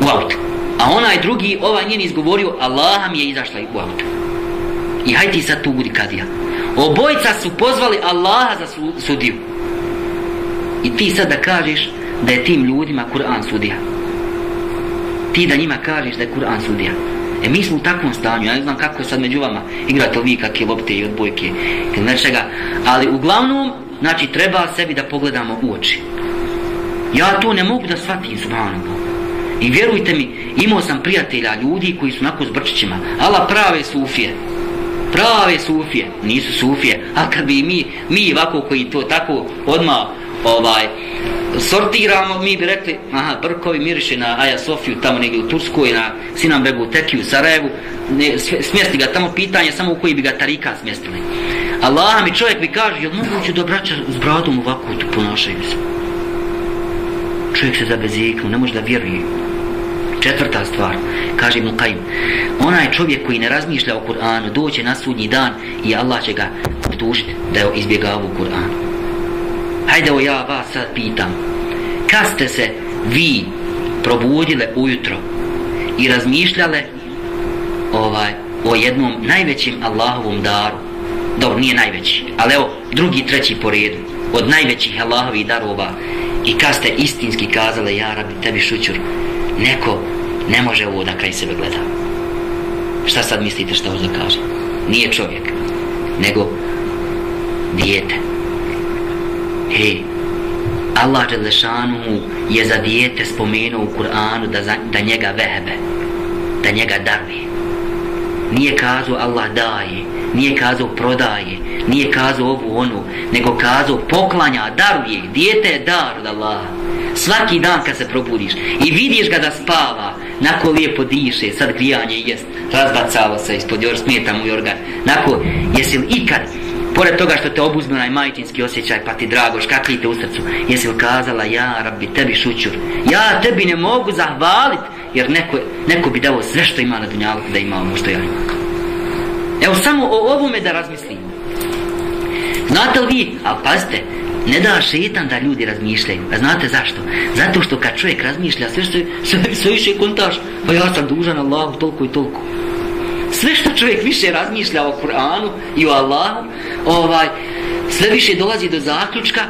U auta. A onaj drugi, ovaj njen izgovorio, Allah mi je izašla u auto. I hajde ti sad tu budi kadija. Obojca su pozvali Allaha za su, sudiju. I ti sad da kažeš da je tim ljudima Kur'an sudija. Ti da njima kažeš da je Kur'an sudija. E mi smo u takvom stanju, ja ne znam kako je sad među vama igrate vi kakve lopte i odbojke, nečega, ali uglavnom, znači treba sebi da pogledamo u oči. Ja to ne mogu da shvatim, subhanallah. I vjerujte mi, imao sam prijatelja, ljudi koji su nako s brčićima, ala prave sufije. Prave sufije, nisu sufije, a kad bi mi, mi ovako koji to tako odma ovaj, sortiramo, mi bi rekli, aha, brkovi miriše na Aja Sofiju, tamo negdje u Turskoj, na Sinam Begu Tekiju, Sarajevu, ne, smjesti ga tamo pitanje, samo u koji bi ga tarika smjestili. Allah mi čovjek mi kaže, jel moguće da braća s bradom ovako ponašaju se? Čovjek se zabeziknu, ne može da vjeruje. Četvrta stvar, kaže Ibn Qayyim, onaj čovjek koji ne razmišlja o Kur'anu, doće na sudnji dan i Allah će ga optužiti da je izbjegavu Kur'an. Hajde o ja vas sad pitam, kad ste se vi probudile ujutro i razmišljale ovaj, o jednom najvećim Allahovom daru, dobro, nije najveći, ali evo, drugi, treći po redu, od najvećih Allahovih darova. I kad ste istinski kazale, ja rabi tebi šućur, neko ne može ovo da kraj sebe gleda. Šta sad mislite šta ovo da kaže? Nije čovjek, nego dijete. Hej, Allah Đelešanu je za dijete spomenuo u Kur'anu da, za, da njega vehebe, da njega daruje. Nije kazao Allah daje, nije kazao prodaje, nije kazao ovu onu, nego kazao poklanja, daruje, dijete je dar od Allaha. Svaki dan kad se probudiš i vidiš ga da spava, nako lijepo diše, sad grijanje jest, razbacalo se ispod jor, smeta mu jorgan. Nako, jesi li ikad, pored toga što te obuzme onaj majčinski osjećaj, pa ti drago, škaklite u srcu, jesi li kazala, ja, rabbi, tebi šućur, ja tebi ne mogu zahvalit, jer neko, neko bi dao sve što ima na dunjalu da ima ono što ja imam. Evo samo o ovome da razmislimo. Znate li vi, ali pazite, ne da šetan da ljudi razmišljaju. A znate zašto? Zato što kad čovjek razmišlja, sve, što, (laughs) sve, sve više kontaš, pa ja sam dužan Allahu toliko i toliko. Sve što čovjek više razmišlja o Kur'anu i o Allahu, ovaj, sve više dolazi do zaključka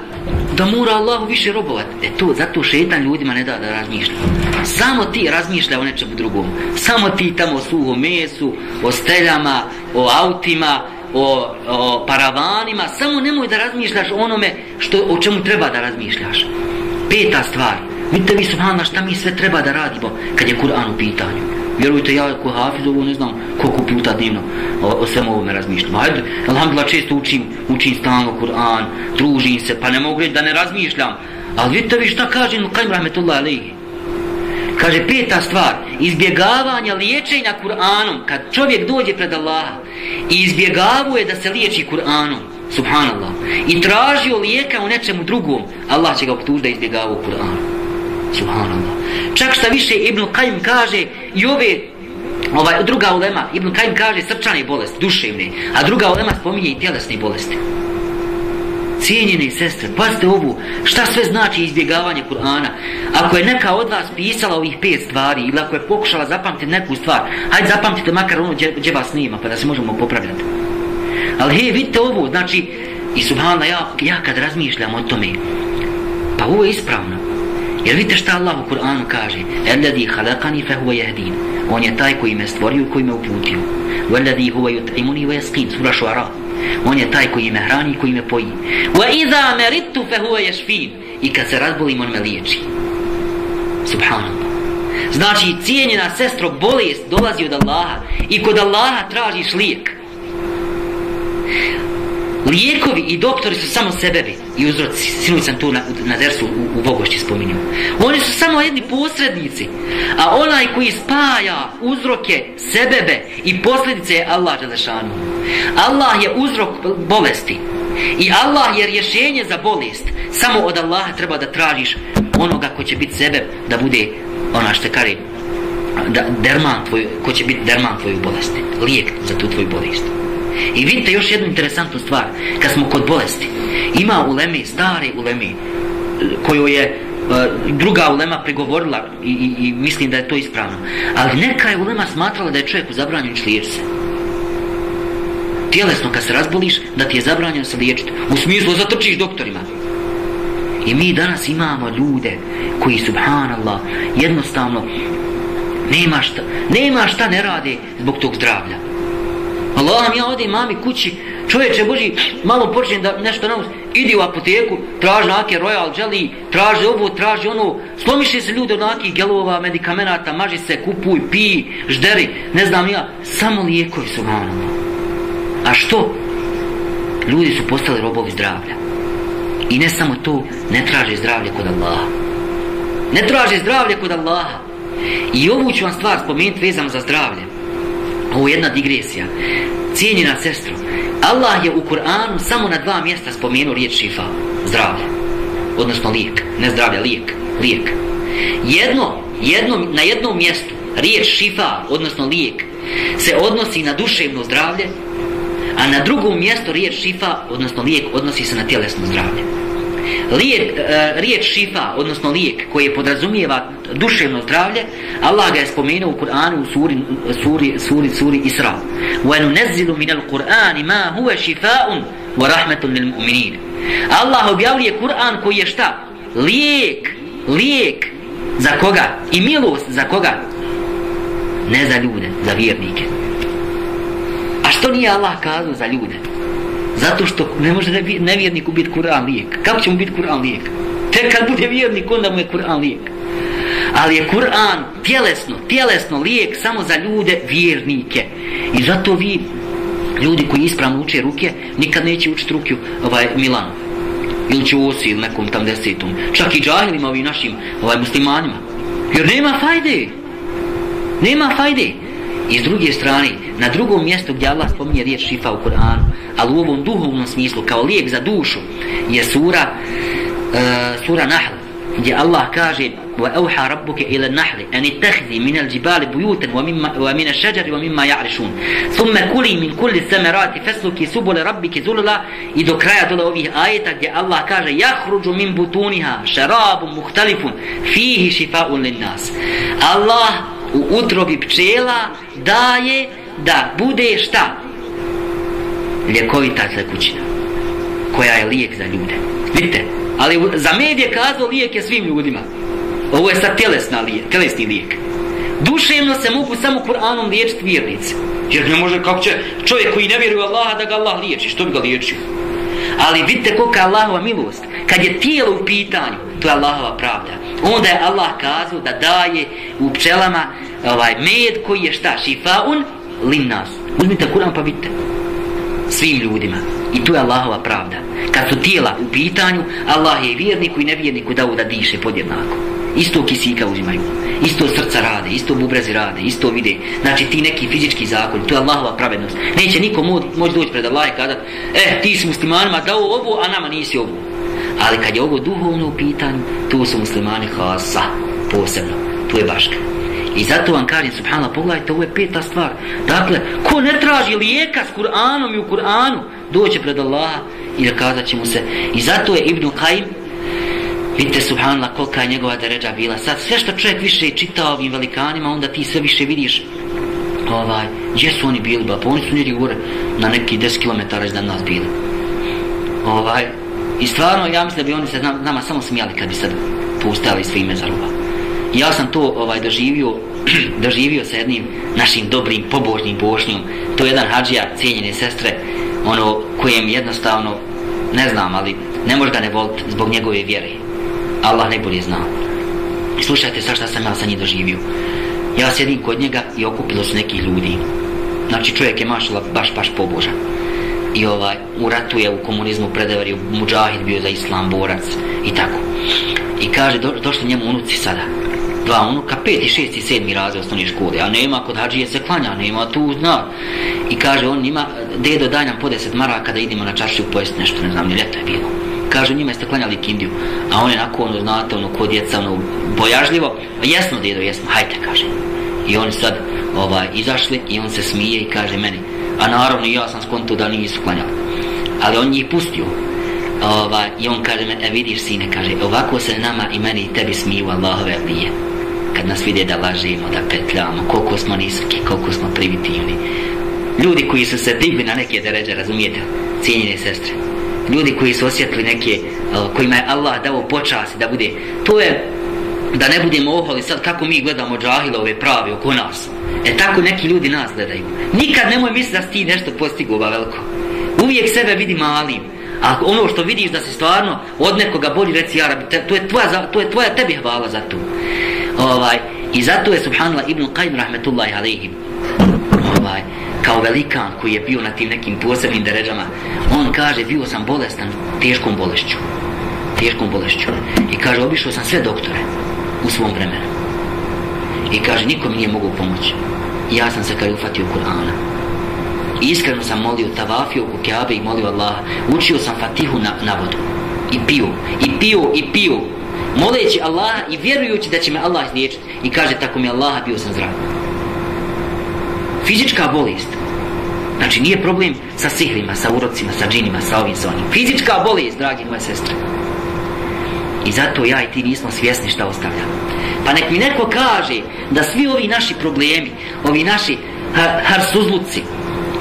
da mora Allahu više robovati. E to, zato šetan ljudima ne da da razmišlja. Samo ti razmišlja o nečemu drugom. Samo ti tamo o suhom mesu, o steljama, o autima, o, o paravanima. Samo nemoj da razmišljaš onome što, o čemu treba da razmišljaš. Peta stvar. Vidite vi subhana šta mi sve treba da radimo kad je Kur'an u pitanju. Vjerujte, ja ko hafiz ovo ne znam koliko puta dnevno o, o svemu ovome razmišljam. Hajde, alhamdulillah, često učim, učim stalno Kur'an, družim se, pa ne mogu da ne razmišljam. Ali vidite vi šta kaže Nukajm Rahmetullah Aleyhi. Kaže peta stvar, izbjegavanje liječenja Kur'anom, kad čovjek dođe pred Allaha i izbjegavuje da se liječi Kur'anom, subhanallah, i tražio lijeka u nečemu drugom, Allah će ga optužiti da izbjegavao Kur'an. Subhanallah. Čak šta više Ibn Qayyim kaže i ove ovaj, druga ulema, Ibn Kajim kaže srčane bolesti, duševne, a druga ulema spominje i tjelesne bolesti. Cijenjene sestre, pazite ovu, šta sve znači izbjegavanje Kur'ana? Ako je neka od vas pisala ovih pet stvari ili ako je pokušala zapamtiti neku stvar, hajde zapamtite makar ono gdje, gdje vas nima pa da se možemo popravljati. Ali hej, vidite ovo, znači, i subhanla, ja, ja kad razmišljam o tome, pa ovo je ispravno. Jer vidite šta Allah u Kur'anu kaže Alladhi khalaqani fa huwa yahdin On je taj koji me stvorio i koji me uputio Walladhi huwa yut'imuni wa yasqin Sura Shu'ara On je taj koji me hrani i koji me poji. Wa idha maridtu fa huwa yashfin I kad se razbolim on me liječi. Subhanallah. Znači cijenjena sestro bolest dolazi od Allaha. I kod Allaha tražiš lijek. Lijekovi i doktori su samo sebebi i uzroci. sinu sam tu na, na dersu u, u Bogošći spominjao. Oni su samo jedni posrednici. A onaj koji spaja uzroke, sebebe i posljedice je Allah Đelešanu. Allah je uzrok bolesti. I Allah je rješenje za bolest. Samo od Allaha treba da tražiš onoga ko će biti sebe da bude ona što kare da, derman tvoj, ko će biti derman tvoju bolesti. Lijek za tu tvoju bolest. I vidite još jednu interesantnu stvar, kad smo kod bolesti, ima ulemi, stare ulemi, e, koju je e, druga ulema pregovorila i, i, i mislim da je to ispravno. Ali neka je ulema smatrala da je čovjeku zabranjen liječiti se. Tijelesno kad se razboliš, da ti je zabranjeno se liječiti. U smislu zatrčiš doktorima. I mi danas imamo ljude koji, subhanallah, jednostavno nema šta, nema šta ne rade zbog tog zdravlja. Allah ja odim mami kući, čovječe Boži, malo počnem da nešto nauči, idi u apoteku, traži nake Royal Jelly, traži ovo, traži ono, slomiše se ljudi od nakih gelova, medikamenata, maži se, kupuj, pi, žderi, ne znam ja, samo lijekovi su malo. A što? Ljudi su postali robovi zdravlja. I ne samo to, ne traže zdravlje kod Allaha. Ne traže zdravlje kod Allaha. I ovu ću vam stvar spomenuti vezano za zdravlje. Ovo je jedna digresija. Cijenjena sestro, Allah je u Kur'anu samo na dva mjesta spomenuo riječ šifa, zdravlje. Odnosno lijek, ne zdravlje, lijek, lijek. Jedno, jedno, na jednom mjestu riječ šifa, odnosno lijek, se odnosi na duševno zdravlje, a na drugom mjestu riječ šifa, odnosno lijek, odnosi se na tjelesno zdravlje Lijek, e, riječ šifa, odnosno lijek koji podrazumijeva duševno zdravlje, Allah ga je spomenuo u Kur'anu u suri, suri, suri, suri Isra. وَنُ نَزِّلُ مِنَ الْقُرْآنِ مَا هُوَ شِفَاءٌ وَرَحْمَةٌ لِلْمُؤْمِنِينَ Allah objavljuje Kur'an koji je šta? Lijek, lijek za koga? I milost za koga? Ne za ljude, za vjernike. A što nije Allah kazao za ljude? Zato što ne može nevjerniku biti Kur'an lijek. Kako će mu biti Kur'an lijek? Tek kad bude vjernik, onda mu je Kur'an lijek. Ali je Kur'an tjelesno, tjelesno lijek samo za ljude vjernike. I zato vi, ljudi koji ispravno uče ruke, nikad neće učiti ruke ovaj, Milanu. Ili će osi ili nekom tam desetom. Čak i džahilima ovim našim ovaj, muslimanima. Jer nema fajde. Nema fajde. I s druge strane, na drugom mjestu gdje Allah spominje riječ šifa u Koranu, ali u ovom duhovnom smislu, kao lijek za dušu, je sura, uh, sura Nahl, gdje Allah kaže وأوحى ربك إلى النحل أن اتخذي من الجبال بيوتا ومما ومن الشجر ومما يعرشون ثم كلي من كل الثمرات فاسلكي سبل ربك ذللا i do kraja dole ovih ajeta gdje Allah kaže يخرج من بطونها شراب مختلف فيه شفاء للناس Allah u utrobi pčela daje da bude šta? Ljekovita kućina koja je lijek za ljude. Vidite, ali za med je kazao lijek je svim ljudima. Ovo je sad tjelesna lijek, tjelesni lijek. Duševno se mogu samo Kur'anom liječiti vjernice. Jer ne može kako će čovjek koji ne vjeruje Allaha da ga Allah liječi. Što bi ga liječio? Ali vidite kolika je Allahova milost. Kad je tijelo u pitanju, to je Allahova pravda. Onda je Allah kazao da daje u pčelama ovaj med koji je šta? Šifaun linnas. Uzmite Kur'an pa vidite. Svim ljudima. I tu je Allahova pravda. Kad su tijela u pitanju, Allah je vjerniku i nevjerniku dao da diše podjednako. Isto kisika uzimaju. Isto srca rade, isto bubrezi rade, isto vide. Znači ti neki fizički zakon, to je Allahova pravednost. Neće niko moći doći pred Allah i kadat, eh, ti si muslimanima dao ovo, a nama nisi ovo. Ali kad je ovo duhovno u pitanju, tu su muslimani hasa, posebno. Tu je baška. I zato vam kažem, subhanallah, pogledajte, ovo je peta stvar. Dakle, ko ne traži lijeka s Kur'anom i u Kur'anu, doće pred Allaha i da kazat će mu se. I zato je Ibn Qaim, vidite, subhanallah, kolika je njegova deređa bila. Sad, sve što čovjek više čita ovim velikanima, onda ti sve više vidiš ovaj, gdje su oni bili, pa oni su njeri gore na neki 10 km iznad nas bili. Ovaj, I stvarno, ja mislim da bi oni se nama samo smijali kad bi sad postali sve ime za ruba. Ja sam to ovaj doživio (clears throat) doživio sa jednim našim dobrim pobožnim bošnjom. To je jedan hađija cijenjene sestre, ono kojem jednostavno ne znam, ali ne može da ne voliti zbog njegove vjere. Allah najbolje zna. Slušajte sa šta sam ja sa njim doživio. Ja sjedim kod njega i okupilo su neki ljudi. Znači čovjek je mašala baš, baš pobožan. I ovaj, u ratu je u komunizmu predevario, muđahid bio za islam, borac i tako. I kaže, do, došli njemu unuci sada dva unuka, ono peti, šesti, sedmi razred osnovne škole, a nema kod hađije se klanja, nema tu zna. I kaže on njima, dedo daj nam po deset maraka da idemo na čašću pojesti nešto, ne znam, ljeto je bilo. Kaže njima jeste klanjali kindiju, a on je nakon, ono, znate, ono, kod djeca, ono, bojažljivo, jesno, dedo, jesmo, hajte, kaže. I oni sad, ovaj, izašli i on se smije i kaže meni, a naravno ja sam skonto da nisu klanjali. Ali on njih pustio, ovaj, i on kaže, e vidiš sine, kaže, ovako se nama i meni i tebi smiju Allahove lije kad nas vide da lažimo, da petljamo, koliko smo niski, koliko smo primitivni. Ljudi koji su se digli na neke deređe, razumijete, cijenjene sestre. Ljudi koji su osjetili neke, kojima je Allah dao počasti da bude, to je da ne budemo oholi sad kako mi gledamo džahilove pravi oko nas. E tako neki ljudi nas gledaju. Nikad nemoj misliti da si ti nešto postigu ova veliko. Uvijek sebe vidi malim. A ono što vidiš da si stvarno od nekoga bolji reci Arabi, to je tvoja, to je tvoja tebi hvala za to ovaj, i zato je subhanallah ibn Qajm rahmetullahi alaihim ovaj, kao velikan koji je bio na tim nekim posebnim deređama on kaže bio sam bolestan teškom bolešću teškom bolešću. I kaže obišao sam sve doktore u svom vremenu. I kaže niko mi nije mogu pomoći. Ja sam se kada ufatio Kur'ana. Iskreno sam molio tavafio oko Kjabe i molio Allaha. Učio sam fatihu na, na vodu. I pio, i pio, i pio moleći Allaha i vjerujući da će me Allah izliječiti. I kaže tako mi Allaha bio sam zdrav. Fizička bolest znači nije problem sa sihrima, sa urocima, sa džinima, sa ovim sa onim. Fizička bolest, dragi moje sestre. I zato ja i ti nismo svjesni šta ostavljamo pa nek mi neko kaže da svi ovi naši problemi ovi naši har, harsuzluci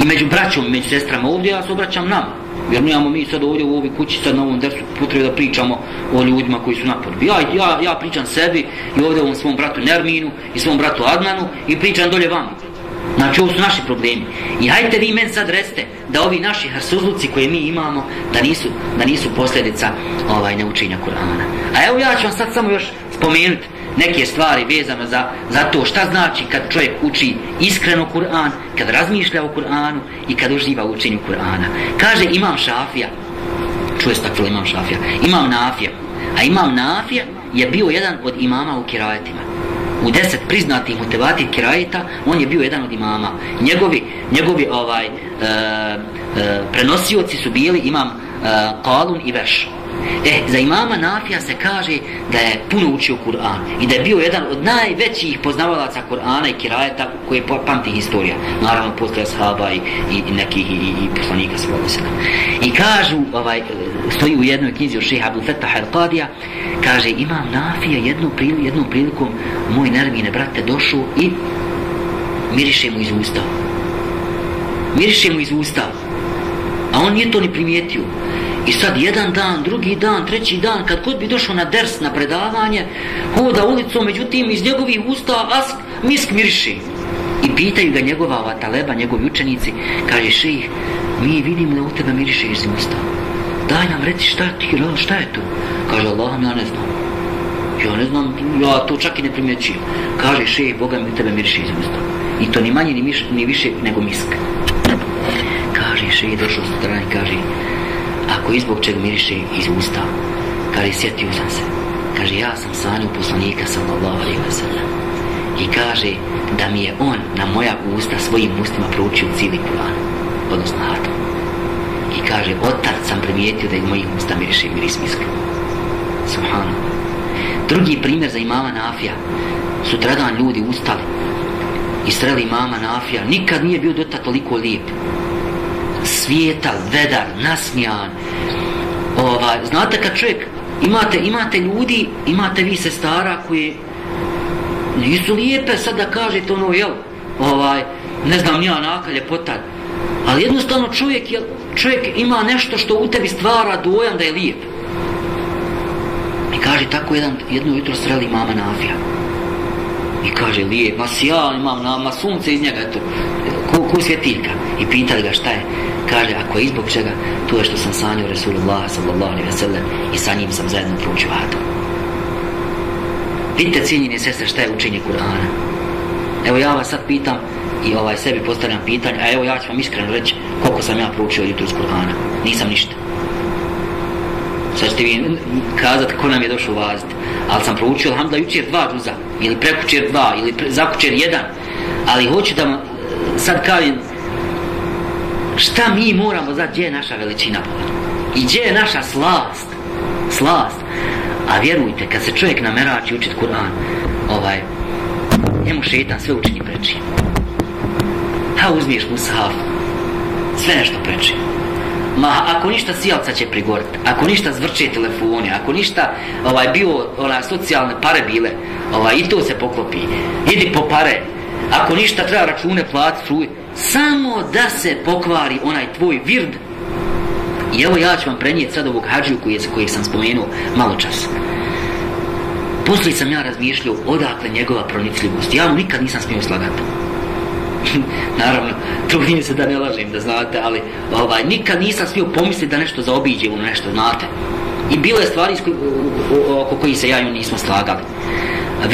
i među braćom i među sestrama ovdje ja se obraćam nama. Jer nemamo mi sad ovdje u ovoj kući sad na ovom dersu potrebe da pričamo o ljudima koji su naporbi. Ja, ja, ja pričam sebi i ovdje ovom svom bratu Nerminu i svom bratu Adnanu i pričam dolje vama. Znači ovo su naši problemi. I hajte vi men sad reste da ovi naši harsuzluci koje mi imamo da nisu, da nisu posljedica ovaj, neučenja Kur'ana. A evo ja ću vam sad samo još spomenuti neke stvari vezano za, za to šta znači kad čovjek uči iskreno Kur'an, kad razmišlja o Kur'anu i kad uživa u učenju Kur'ana. Kaže imam šafija, čuje se tako imam šafija, imam nafija, a imam nafija je bio jedan od imama u kirajetima. U deset priznatih motivatih kirajeta, on je bio jedan od imama. Njegovi, njegovi ovaj, e, e, prenosioci su bili imam e, Kalun i Veš. E, za imama Nafija se kaže da je puno učio Kur'an i da je bio jedan od najvećih poznavalaca Kur'ana i kirajeta koji pamti historija. Naravno, posle sahaba i, i, i nekih i, i, i poslanika svoga. I kažu, ovaj, stoji u jednoj knjizi od šeha Abu Fetah al-Qadija, kaže, imam Nafija jednu priliku, jednom prilikom, moj nervine brate došao i miriše mu iz usta. Miriše mu iz usta. A on nije to ni primijetio. I sad jedan dan, drugi dan, treći dan, kad god bi došao na ders, na predavanje, hoda ulicom, međutim, iz njegovih usta ask, misk miriši. I pitaju ga njegova ova taleba, njegovi učenici, kaže, ših, mi vidimo da u tebe miriše iz usta. Daj nam reci šta ti, šta je to? Kaže, Allahom, ja ne znam. Ja ne znam, ja to čak i ne primjećujem. Kaže, ših, Boga mi u tebe miriše iz usta. I to ni manje, ni, miš, ni više nego misk miriše i došao sa strane, kaže, ako izbog čeg miriše iz usta, kaže, sjetio sam se. Kaže, ja sam sanju poslanika sallallahu alaihi wa sallam. I kaže da mi je on na moja usta svojim ustima proučio cijeli Kur'an, odnosno hatom. I kaže, otad sam primijetio da iz mojih usta miriše miris miska. subhanu Drugi primjer za imama Nafija. Sutradan ljudi ustali i sreli imama Nafija. Nikad nije bio dota toliko lijep svijetal, vedar, nasmijan. Ovaj, znate kad čovjek, imate, imate ljudi, imate vi sestara koje nisu lijepe sad da kažete ono, jel, ovaj, ne znam, nija naka ljepota. Ali jednostavno čovjek, jel, čovjek ima nešto što u tebi stvara dojam da je lijep. I kaže tako jedan, jedno jutro sreli mama Nafija. I kaže, lijep, ma sjajan imam, na, ma sunce iz njega, eto, ko, ko svjetiljka. I pitali ga šta je. Kaže, ako je izbog čega, to je što sam sanio Resulullah sallallahu alaihi wa sallam i sa njim sam zajedno proučio Adam. Vidite cijenjene sestre šta je učenje Kur'ana. Evo ja vas sad pitam i ovaj sebi postavljam pitanje, a evo ja ću vam iskreno reći koliko sam ja proučio jutro iz Kur'ana. Nisam ništa. Sad ćete vi kazati ko nam je došao vaziti. Ali sam proučio, alhamdulillah, jučer dva džuza. Ili prekučer dva, ili pre, zakučer jedan. Ali hoću da sad kažem šta mi moramo znati gdje je naša veličina i gdje je naša slast? Slast. A vjerujte kad se čovjek namerači učit Kur'an ovaj njemu šetan sve učini preči. Ha uzmiješ mu sahaf sve nešto preči. Ma ako ništa sijalca će prigorit ako ništa zvrče telefone ako ništa ovaj bio ona socijalne pare bile ovaj i to se poklopi. Idi po pare. Ako ništa treba račune plati struje, samo da se pokvari onaj tvoj vird i evo ja ću vam prenijeti sad ovog hađu koji, koji sam spomenuo malo čas poslije sam ja razmišljao odakle njegova pronicljivost. Ja mu nikad nisam smio slagati. (laughs) Naravno trudim se da ne lažem da znate ali ovaj, nikad nisam smio pomisliti da nešto zaobiđe u nešto znate. I bile stvari oko koji se ja i nismo slagali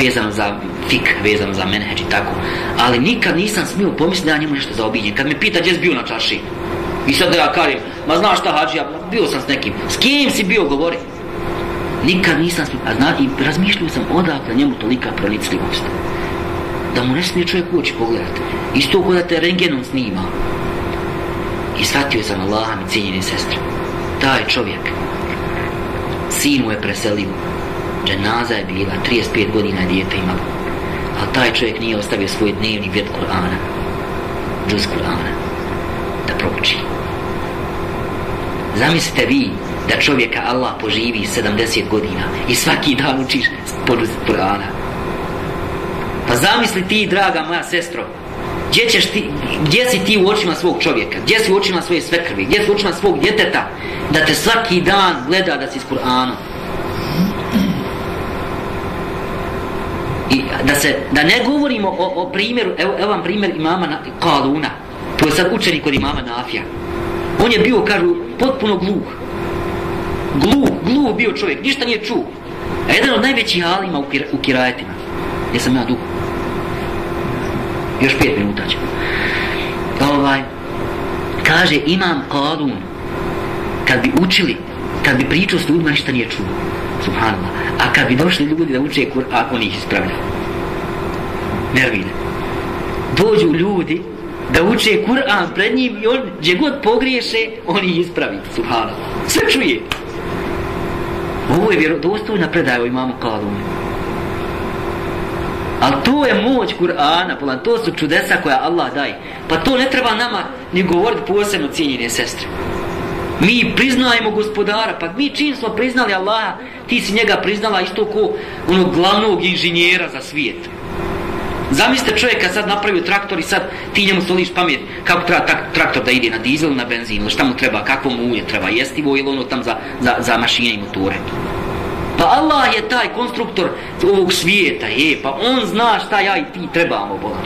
vezano za fik, vezano za menheđ i tako. Ali nikad nisam smio pomisliti da ja njemu nešto zaobiđem. Kad me pita gdje si bio na čaši, i sad da ja karim, ma znaš šta hađi, ja bio sam s nekim. S kim si bio, govori. Nikad nisam smio, a zna, i razmišljio sam odakle njemu tolika pronicljivost. Da mu ne smije čovjek u oči pogledati. Isto ko da te rengenom snima. I shvatio sam Allaha mi cijenjeni sestre. Taj čovjek, sin mu je preselio, dženaza je bila, 35 godina je dijete imala. A taj čovjek nije ostavio svoj dnevni vjet Kur'ana, džuz Kur'ana, da prouči. Zamislite vi da čovjeka Allah poživi 70 godina i svaki dan učiš poduz Kur'ana. Pa zamisli ti, draga moja sestro, gdje, ćeš ti, gdje si ti u očima svog čovjeka, gdje si u očima svoje svekrvi, gdje si u očima svog djeteta, da te svaki dan gleda da si s Kur'anom. I da se, da ne govorimo o, o primjeru, evo, evo vam primjer imama na, Kaluna, to je sad učenik od imama Nafija. On je bio, kažu, potpuno gluh. Gluh, gluh bio čovjek, ništa nije čuo. A jedan od najvećih alima u, kir, u kirajetima. Gdje sam ja duh? Još pet minuta ćemo. Ovaj, kaže imam Kalun, kad bi učili, kad bi pričao s ljudima, ništa nije čuo. Subhanallah. A kad bi došli ljudi da uče Kur'an, oni ih ispravlja. Nervine. Dođu ljudi da uče Kur'an pred njim i on, gdje god pogriješe, oni ih ispravi. Subhanallah. Sve čuje. Ovo je vjerodostojna predaja o imamu Kalunu. Ali to je moć Kur'ana, polan, to su čudesa koja Allah daje. Pa to ne treba nama ni govoriti posebno cijenjene sestre. Mi priznajemo gospodara, pa mi čim smo priznali Allaha, ti si njega priznala isto ko onog glavnog inženjera za svijet. Zamislite čovjeka sad napravio traktor i sad ti njemu soliš pamet kako treba tak, traktor da ide na dizel, na benzin, šta mu treba, kakvo mu ulje treba, jestivo ili ono tam za, za, za mašine i motore. Pa Allah je taj konstruktor ovog svijeta, je, pa on zna šta ja i ti trebamo, bola.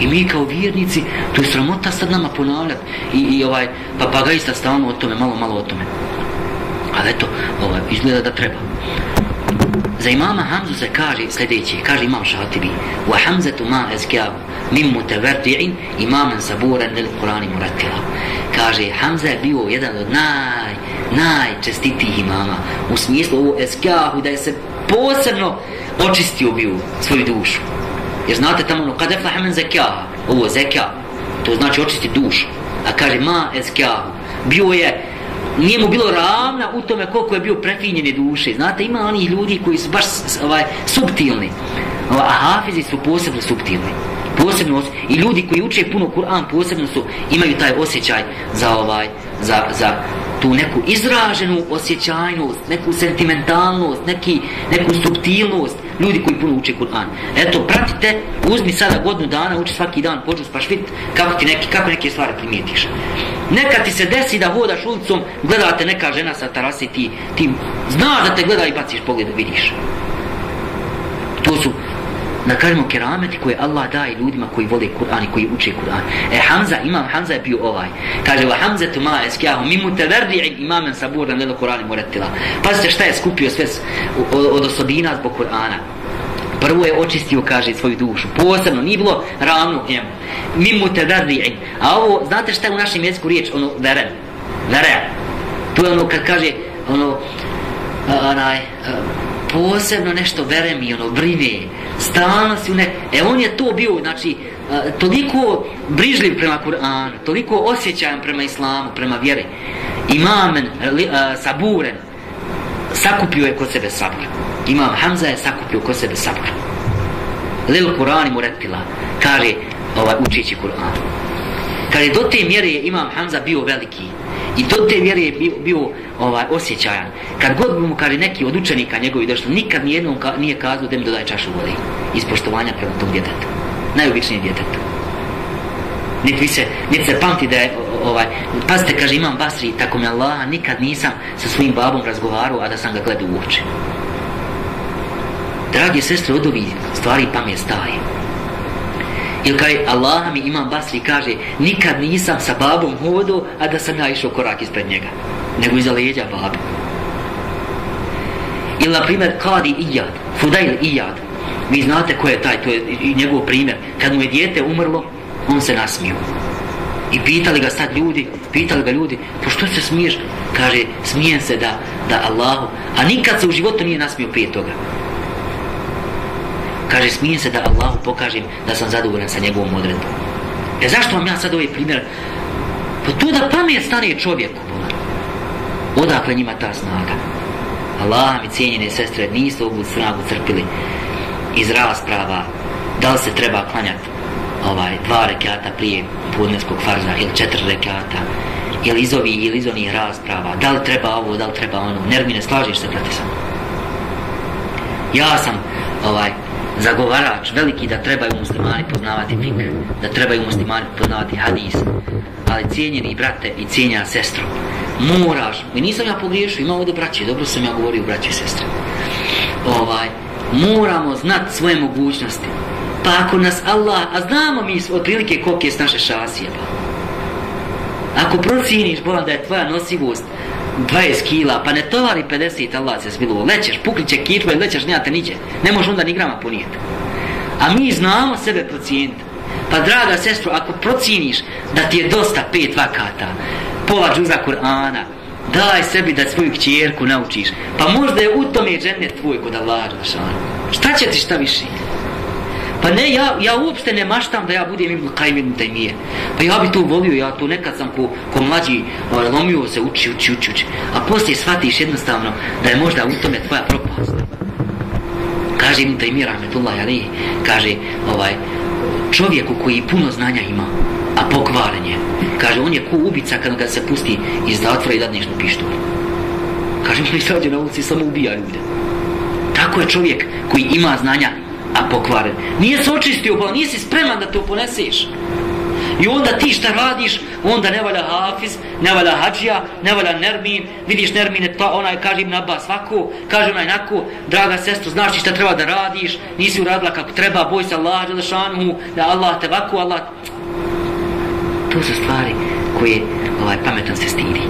I mi kao vjernici, to je sramota sad nama ponavljati. I, i ovaj, papagajista stalno o tome, malo, malo o tome. Ali eto, ovaj, izgleda da treba. Za imama Hamzu se kaže sljedeće, kaže imam šatibi, wa Hamzatu ma ezkjavu, min muteverdi'in, imamen saburan nil Kurani muratila. Kaže, Hamza je bio jedan od naj, najčestitijih imama, u smislu ovo ezkjavu, da je se posebno očistio bio svoju dušu. Jer znate tamo ono, kad efla hemen zekjaha, ovo zekja, to znači očisti dušu. A kaže, ma ezkjavu, bio je nije mu bilo ravna u tome koliko je bio prefinjene duše. Znate, ima oni ljudi koji su baš ovaj, subtilni. A hafizi su posebno subtilni. Posebno i ljudi koji uče puno Kur'an posebno su imaju taj osjećaj za ovaj za, za tu neku izraženu osjećajnost, neku sentimentalnost, neki, neku subtilnost ljudi koji puno uče Kur'an. Eto, pratite, uzmi sada godinu dana, uči svaki dan, počus pa švit, kako ti neki, kako neke stvari primijetiš. Neka ti se desi da hodaš ulicom, gledate neka žena sa terase, ti, ti znaš da te gleda i baciš pogled, vidiš. To da kažemo kerameti koje Allah daje ljudima koji vole Kur'an i koji uče Kur'an. E Hamza, imam Hamza je bio ovaj. Kaže, wa Hamza tu ma eskjahu, mi mu teverdi'in imamen saburan lelo Kur'an i muretila. Pazite šta je skupio sve od, od osobina zbog Kur'ana. Prvo je očistio, kaže, svoju dušu. Posebno, nije bilo ravno njemu. Mi mu teverdi'in. A ovo, znate šta je u našem jeziku riječ? Ono, veren. Veren. To je ono kad kaže, ono, onaj, posebno nešto vere mi, ono, brine, stalno si ne... E, on je to bio, znači, toliko brižljiv prema Kur'anu, toliko osjećajan prema Islamu, prema vjeri, imamen, li, a, saburen, sakupio je kod sebe sabor. Imam Hamza je sakupio kod sebe sabor. Lil Kur'an mu retila, kaže, ovaj, učići Kur'an. Kaže, do te mjere je Imam Hamza bio veliki, I do te vjere je bio, bio ovaj, osjećajan. Kad god mu kaže neki od učenika njegovi došli, nikad nijednom ka, nije kazao da mi dodaje čašu vode. Iz poštovanja prema tom djetetu. Najobičnije djetetu. Niti se, niti se pamti da je, ovaj, pazite, kaže, imam Basri, tako mi Allah, nikad nisam sa svojim babom razgovarao, a da sam ga gledao u oči. Dragi sestre, od ovih stvari pamet staje. Jer kaj Allah mi imam Basri kaže nikad nisam sa babom hodao, a da sam naišao korak ispred njega nego iza leđa babi ili na primjer Kadi Iyad Fudail Iyad. Vi znate ko je taj to je i njegov primjer. Kad mu je dijete umrlo on se nasmio. I pitali ga sad ljudi pitali ga ljudi po što se smiješ? Kaže smijem se da, da Allahu. A nikad se u životu nije nasmio prije toga kaže smijem se da Allahu pokažem da sam zadovoljan sa njegovom odredbom. E zašto vam ja sad ovaj primjer? Pa to da pamet stane čovjeku odakle njima ta snaga? Allah mi cijenjene sestre niste ovu snagu crpili iz rasprava. Da li se treba klanjati ovaj, dva rekata prije podneskog farza ili četiri rekata? Ili iz ovih ili iz onih rasprava? Da li treba ovo, da li treba ono? Nermine slažiš se brate sam ja sam ovaj, zagovarač veliki da trebaju muslimani poznavati fik, da trebaju muslimani poznavati hadis, ali cijenjeni brate i cijenjena sestro, moraš, i nisam ja pogriješio, ima ovdje braće, dobro sam ja govorio braće i sestre, ovaj, moramo znati svoje mogućnosti. Pa ako nas Allah, a znamo mi otprilike kolike je naše šasije, pa. Ako procijeniš, bolam da je tvoja nosivost 20 kila, pa ne tovari 50, Allah se smiluo, lećeš, pukliće kitva i lećeš, nijate niđe. Ne može onda ni grama ponijeti. A mi znamo sebe procijeniti. Pa draga sestro, ako procijeniš da ti je dosta pet vakata, pola džuza Kur'ana, daj sebi da svoju kćerku naučiš. Pa možda je u tome džennet tvoj kod Allah, šta će ti šta više? Pa ne, ja, ja uopšte ne maštam da ja budem Ibn Qajm Ibn Taymiye. Pa ja bi to volio, ja to nekad sam ko, ko mlađi ovaj, lomio se, uči, uči, uči, uči. A poslije shvatiš jednostavno da je možda u tome tvoja propast. Kaže Ibn Taymiye, rahmetullahi alihi, kaže, ovaj, čovjeku koji puno znanja ima, a pokvaren je, kaže, on je ko ubica kad ga se pusti iz zatvora i dadneš na pištolj. Kaže, (laughs) on izađe na ulici i samo ubija ljude. Tako je čovjek koji ima znanja a pokvaren. Nije se očistio, pa nisi spreman da to poneseš. I onda ti šta radiš, onda ne valja hafiz, ne valja Hadžija, ne valja nermin, vidiš nermine, to onaj kaže im naba svako, kaže onaj nako, draga sestro, znaš ti šta treba da radiš, nisi uradila kako treba, boj se Allah, Đelešanuhu, da Allah te vaku, Allah... To su stvari koje ovaj, pametan se stidi.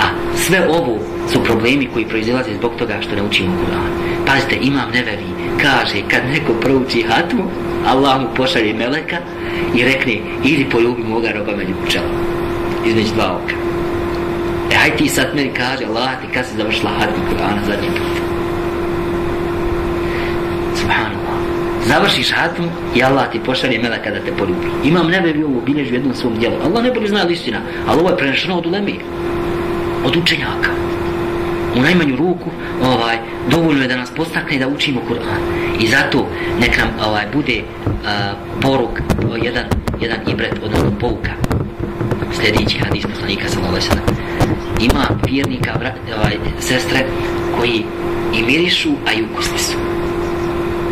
A sve ovo su problemi koji proizilaze zbog toga što ne učimo Kur'an. Pazite, imam neveri, kaže, kad neko prouči hatmu, Allah mu pošalje meleka i rekne, idi poljubi moga roba među čelo. Između dva oka. E, haj ti sad meni kaže, Allah ti kad si završila hatmu Kur'ana zadnji put. Subhanallah. Završiš hatmu i Allah ti pošalje meleka da te poljubi. Imam nebevi ovo bilježi u jednom svom djelu. Allah ne bolje zna istina, ali ovo je prenešeno od ulemi. Od učenjaka u najmanju ruku ovaj dovoljno je da nas postakne da učimo Kur'an. I zato nek nam ovaj bude uh, poruk e, jedan jedan ibret odnosno pouka. Sljedeći hadis poslanika sallallahu alejhi ima vjernika brat, ovaj sestre koji i mirišu a i ukusni su.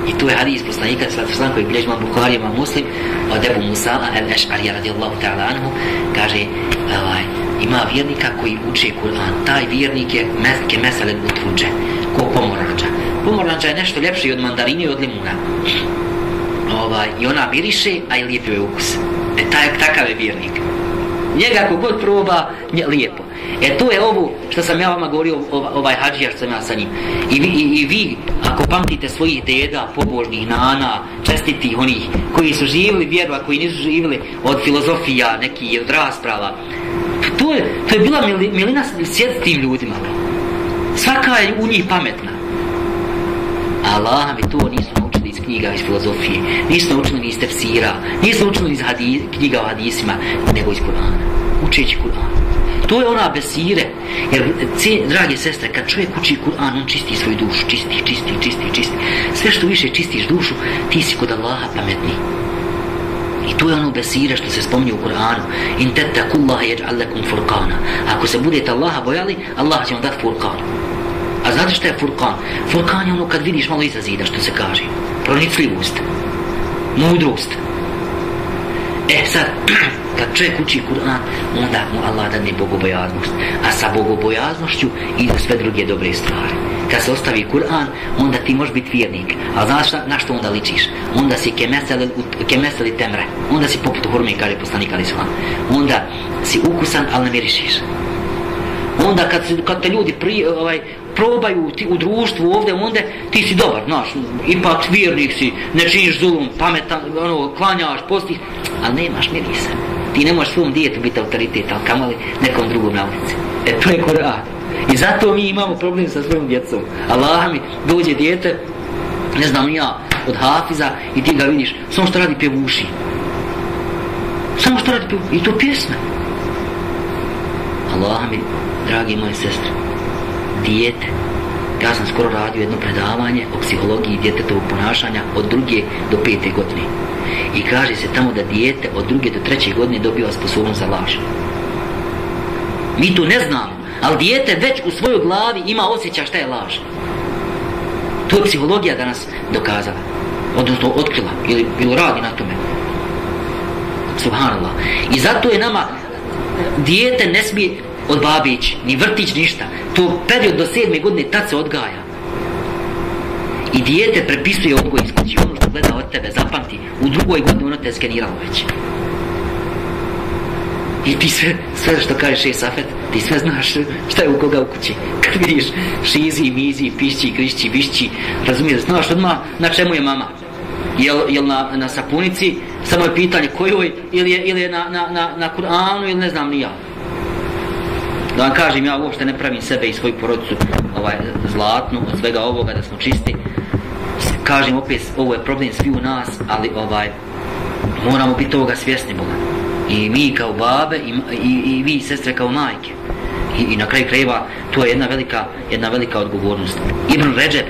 I tu je hadis poslanika sallallahu alejhi koji bilježi imam Buhari imam Muslim od Ebu Musa al-Ash'ari radijallahu ta'ala anhu. Kaže ovaj ima vjernika koji uče Kur'an. Taj vjernik je meske mesele utruđe, ko pomoranđa. Pomoranđa je nešto ljepše od mandarine i od limuna. Ovaj, I ona miriše, a i lijep je ukus. E, taj, takav je vjernik. Njega kogod proba, nje, lijepo. E to je ovo što sam ja vama govorio, ovaj hađija što sam ja sa njim. I vi, i, i vi ako pamtite svojih deda, pobožnih nana, čestitih onih koji su živjeli vjeru, a koji nisu živjeli od filozofija, neki od rasprava, to je, to je bila milina sjed tim ljudima. Svaka je u njih pametna. Allah mi to nisu naučili iz knjiga iz filozofije, nisu naučili iz tefsira, nisu naučili iz hadis, knjiga o hadisima, nego iz Kur'ana. Učeći Kur'an. To je ona besire. Jer, ce, drage sestre, kad čovjek uči Kur'an, on čisti svoju dušu, čisti, čisti, čisti, čisti. Sve što više čistiš dušu, ti si kod Allaha pametniji. I to je ono besire što se spominje u Kur'anu. In tettaku Allah jeđ'al lakum furqana. Ako se budete Allaha bojali, Allah će vam dati furqan. Znate što je furkan? Furkan je ono kad vidiš malo iza zida, što se kaže. Pronicljivost. Mudrost. E sad, (clears throat) kad čovjek uči Kur'an, onda mu Allah dadne bogobojaznost. A sa bogobojaznošću idu sve druge dobre stvari. Kad se ostavi Kur'an, onda ti možeš biti vjernik. A znaš šta, na što onda ličiš? Onda si kemeseli, kemeseli temre. Onda si poput hurme, kaže poslanik Ali Islam. Onda si ukusan, ali ne mirišiš. Onda kad, kad te ljudi pri, ovaj, probaju ti u društvu ovdje, onda ti si dobar, znaš, ipak vjernik si, ne činiš zulum, pametan, ono, klanjaš, postih, ali nemaš mirisa. Ti ne možeš svom djetu biti autoritet, ali kamali nekom drugom na ulici. E, to je Koran. I zato mi imamo problem sa svojim djecom. Allah mi dođe djete, ne znam ja, od Hafiza i ti ga vidiš, samo što radi pjevuši. Samo što radi pjevuši. I to pjesme. Allah mi, dragi moje sestre, dijete. Ja sam skoro radio jedno predavanje o psihologiji djetetovog ponašanja od druge do pete godine. I kaže se tamo da dijete od druge do treće godine dobiva sposobnost za laž. Mi to ne znamo, ali dijete već u svojoj glavi ima osjećaj šta je laž. To je psihologija danas dokazala. Odnosno otkrila ili, ili radi na tome. Subhanallah. I zato je nama dijete ne smije od babić, ni vrtić, ništa. To period do sedme godine tad se odgaja. I dijete prepisuje odgoj iz kući, ono što gleda od tebe, zapamti, u drugoj godini ono te skeniralo već. I ti sve, sve što kažeš je Safet, ti sve znaš šta je u koga u kući. Kad vidiš šizi, mizi, pišći, krišći, bišći, razumiješ, znaš odmah na čemu je mama. Jel, jel na, na sapunici, samo je pitanje kojoj, ili je, ili je na, na, na, na Kur'anu, ili ne znam ni ja. Da vam kažem, ja uopšte ne pravim sebe i svoju porodicu ovaj, zlatnu od svega ovoga, da smo čisti. Kažem opet, ovo je problem svi u nas, ali ovaj moramo biti ovoga svjesni Boga. I mi kao babe, i, i, i vi sestre kao majke. I, i na kraju krajeva, to je jedna velika, jedna velika odgovornost. Ibn Ređeb,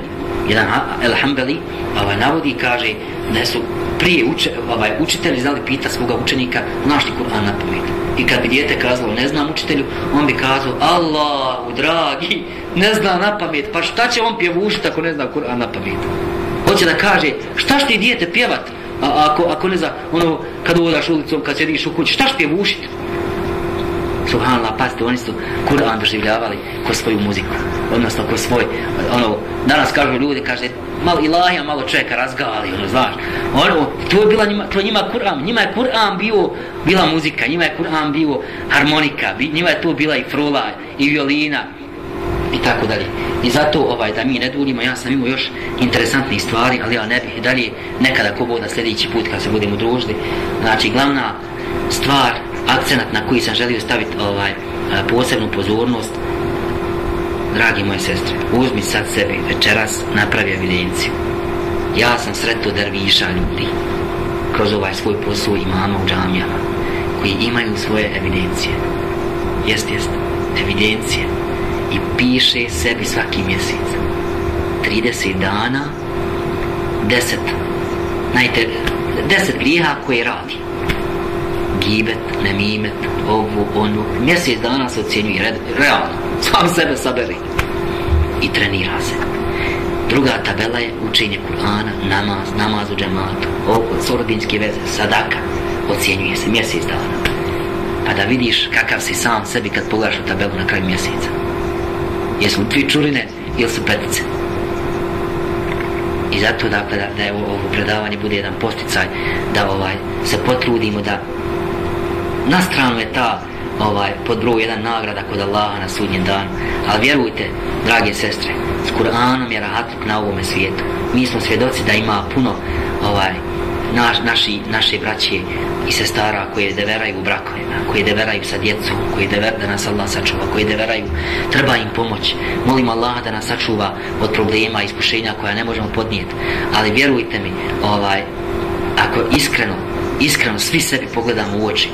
jedan El Hanbeli, ovaj, navodi i kaže da su prije uče, ovaj, učitelji znali pita svoga učenika, znaš li Kur'an na pamet? I kad bi dijete kazalo, ne znam učitelju, on bi kazao, Allahu dragi, ne zna na pamet, pa šta će on pjevušiti ako ne zna Kur'an na pamet? Hoće da kaže, šta što ti dijete pjevat? A, ako, ako ne zna, ono, kad uvodaš ulicom, kad sjediš u kući, šta će pjevušit? Subhanallah, pazite, oni su Kur'an doživljavali ko svoju muziku, odnosno ko svoj, ono, danas kažu ljudi, kaže, malo ilahija, malo čovjeka razgali, ono, znaš, ono, to je bila njima, to njima Kur'an, njima je Kur'an bio, bila muzika, njima je Kur'an bio harmonika, njima je to bila i frula, i violina, i tako dalje. I zato ovaj da mi ne duljimo, ja sam imao još interesantnih stvari, ali ja ne bih dalje nekada ko da sljedeći put kad se budemo družili. Znači, glavna stvar akcenat na koji sam želio staviti ovaj posebnu pozornost dragi moje sestre uzmi sad sebi večeras napravi evidenciju. Ja sam sretu derviša ljudi kroz ovaj svoj posao imama u džamijama koji imaju svoje evidencije. Jest jest evidencije. I piše sebi svaki mjesec. 30 dana 10 najte 10 grijeha koje radi. Gibet, nemimet, ovu, onu. Mjesec dana se ocjenjuje realno. Sam sebe saberi. I trenira se. Druga tabela je učenje Kur'ana, namaz, namaz u džematu, oko, sorodinske veze, sadaka. Ocjenjuje se mjesec dana. Pa da vidiš kakav si sam sebi kad pogledaš u tabelu na kraju mjeseca. Jesu li tri čurine ili su petice? I zato dakle da, da je ovo predavanje bude jedan posticaj da ovaj se potrudimo da na stranu je ta ovaj pod broj jedan nagrada kod Allaha na sudnjem danu. Ali vjerujte, drage sestre, s Kur'anom je rahatluk na ovome svijetu. Mi smo svjedoci da ima puno ovaj naš, naši, naše braće i sestara koje deveraju u brakovima, koje deveraju sa djecom, koje dever, da nas Allah sačuva, koje deveraju, treba im pomoć. Molim Allaha da nas sačuva od problema i iskušenja koja ne možemo podnijeti. Ali vjerujte mi, ovaj, ako iskreno, iskreno svi sebi pogledamo u oči,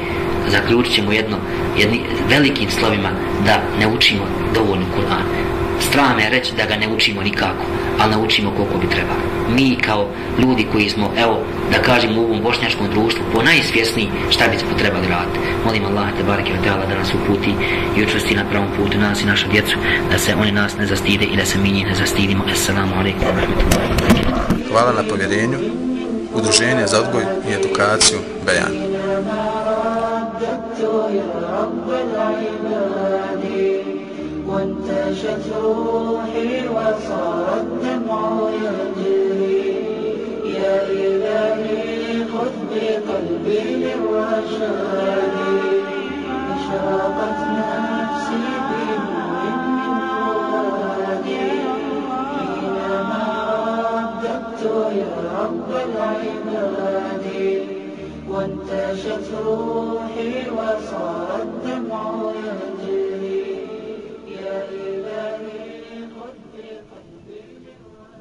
zaključit ćemo jedno, jedni velikim slovima da ne učimo dovoljno Kur'an. Strah me je reći da ga ne učimo nikako, ali naučimo koliko bi trebalo. Mi kao ljudi koji smo, evo, da kažemo u ovom bošnjačkom društvu, po najsvjesniji šta bi smo trebali raditi. Molim Allah te barke od da nas uputi i učvrsti na pravom putu nas i našu djecu, da se oni nas ne zastide i da se mi njih ne zastidimo. Assalamu alaikum Hvala na povjerenju, udruženje za odgoj i edukaciju Bejan. يا رب العباد. وانتشت روحي وصار الدمع يجري. يا إلهي خذ بقلبي للرشاد. اشرقت نفسي وانتشت روحي وصار الدمع. يجري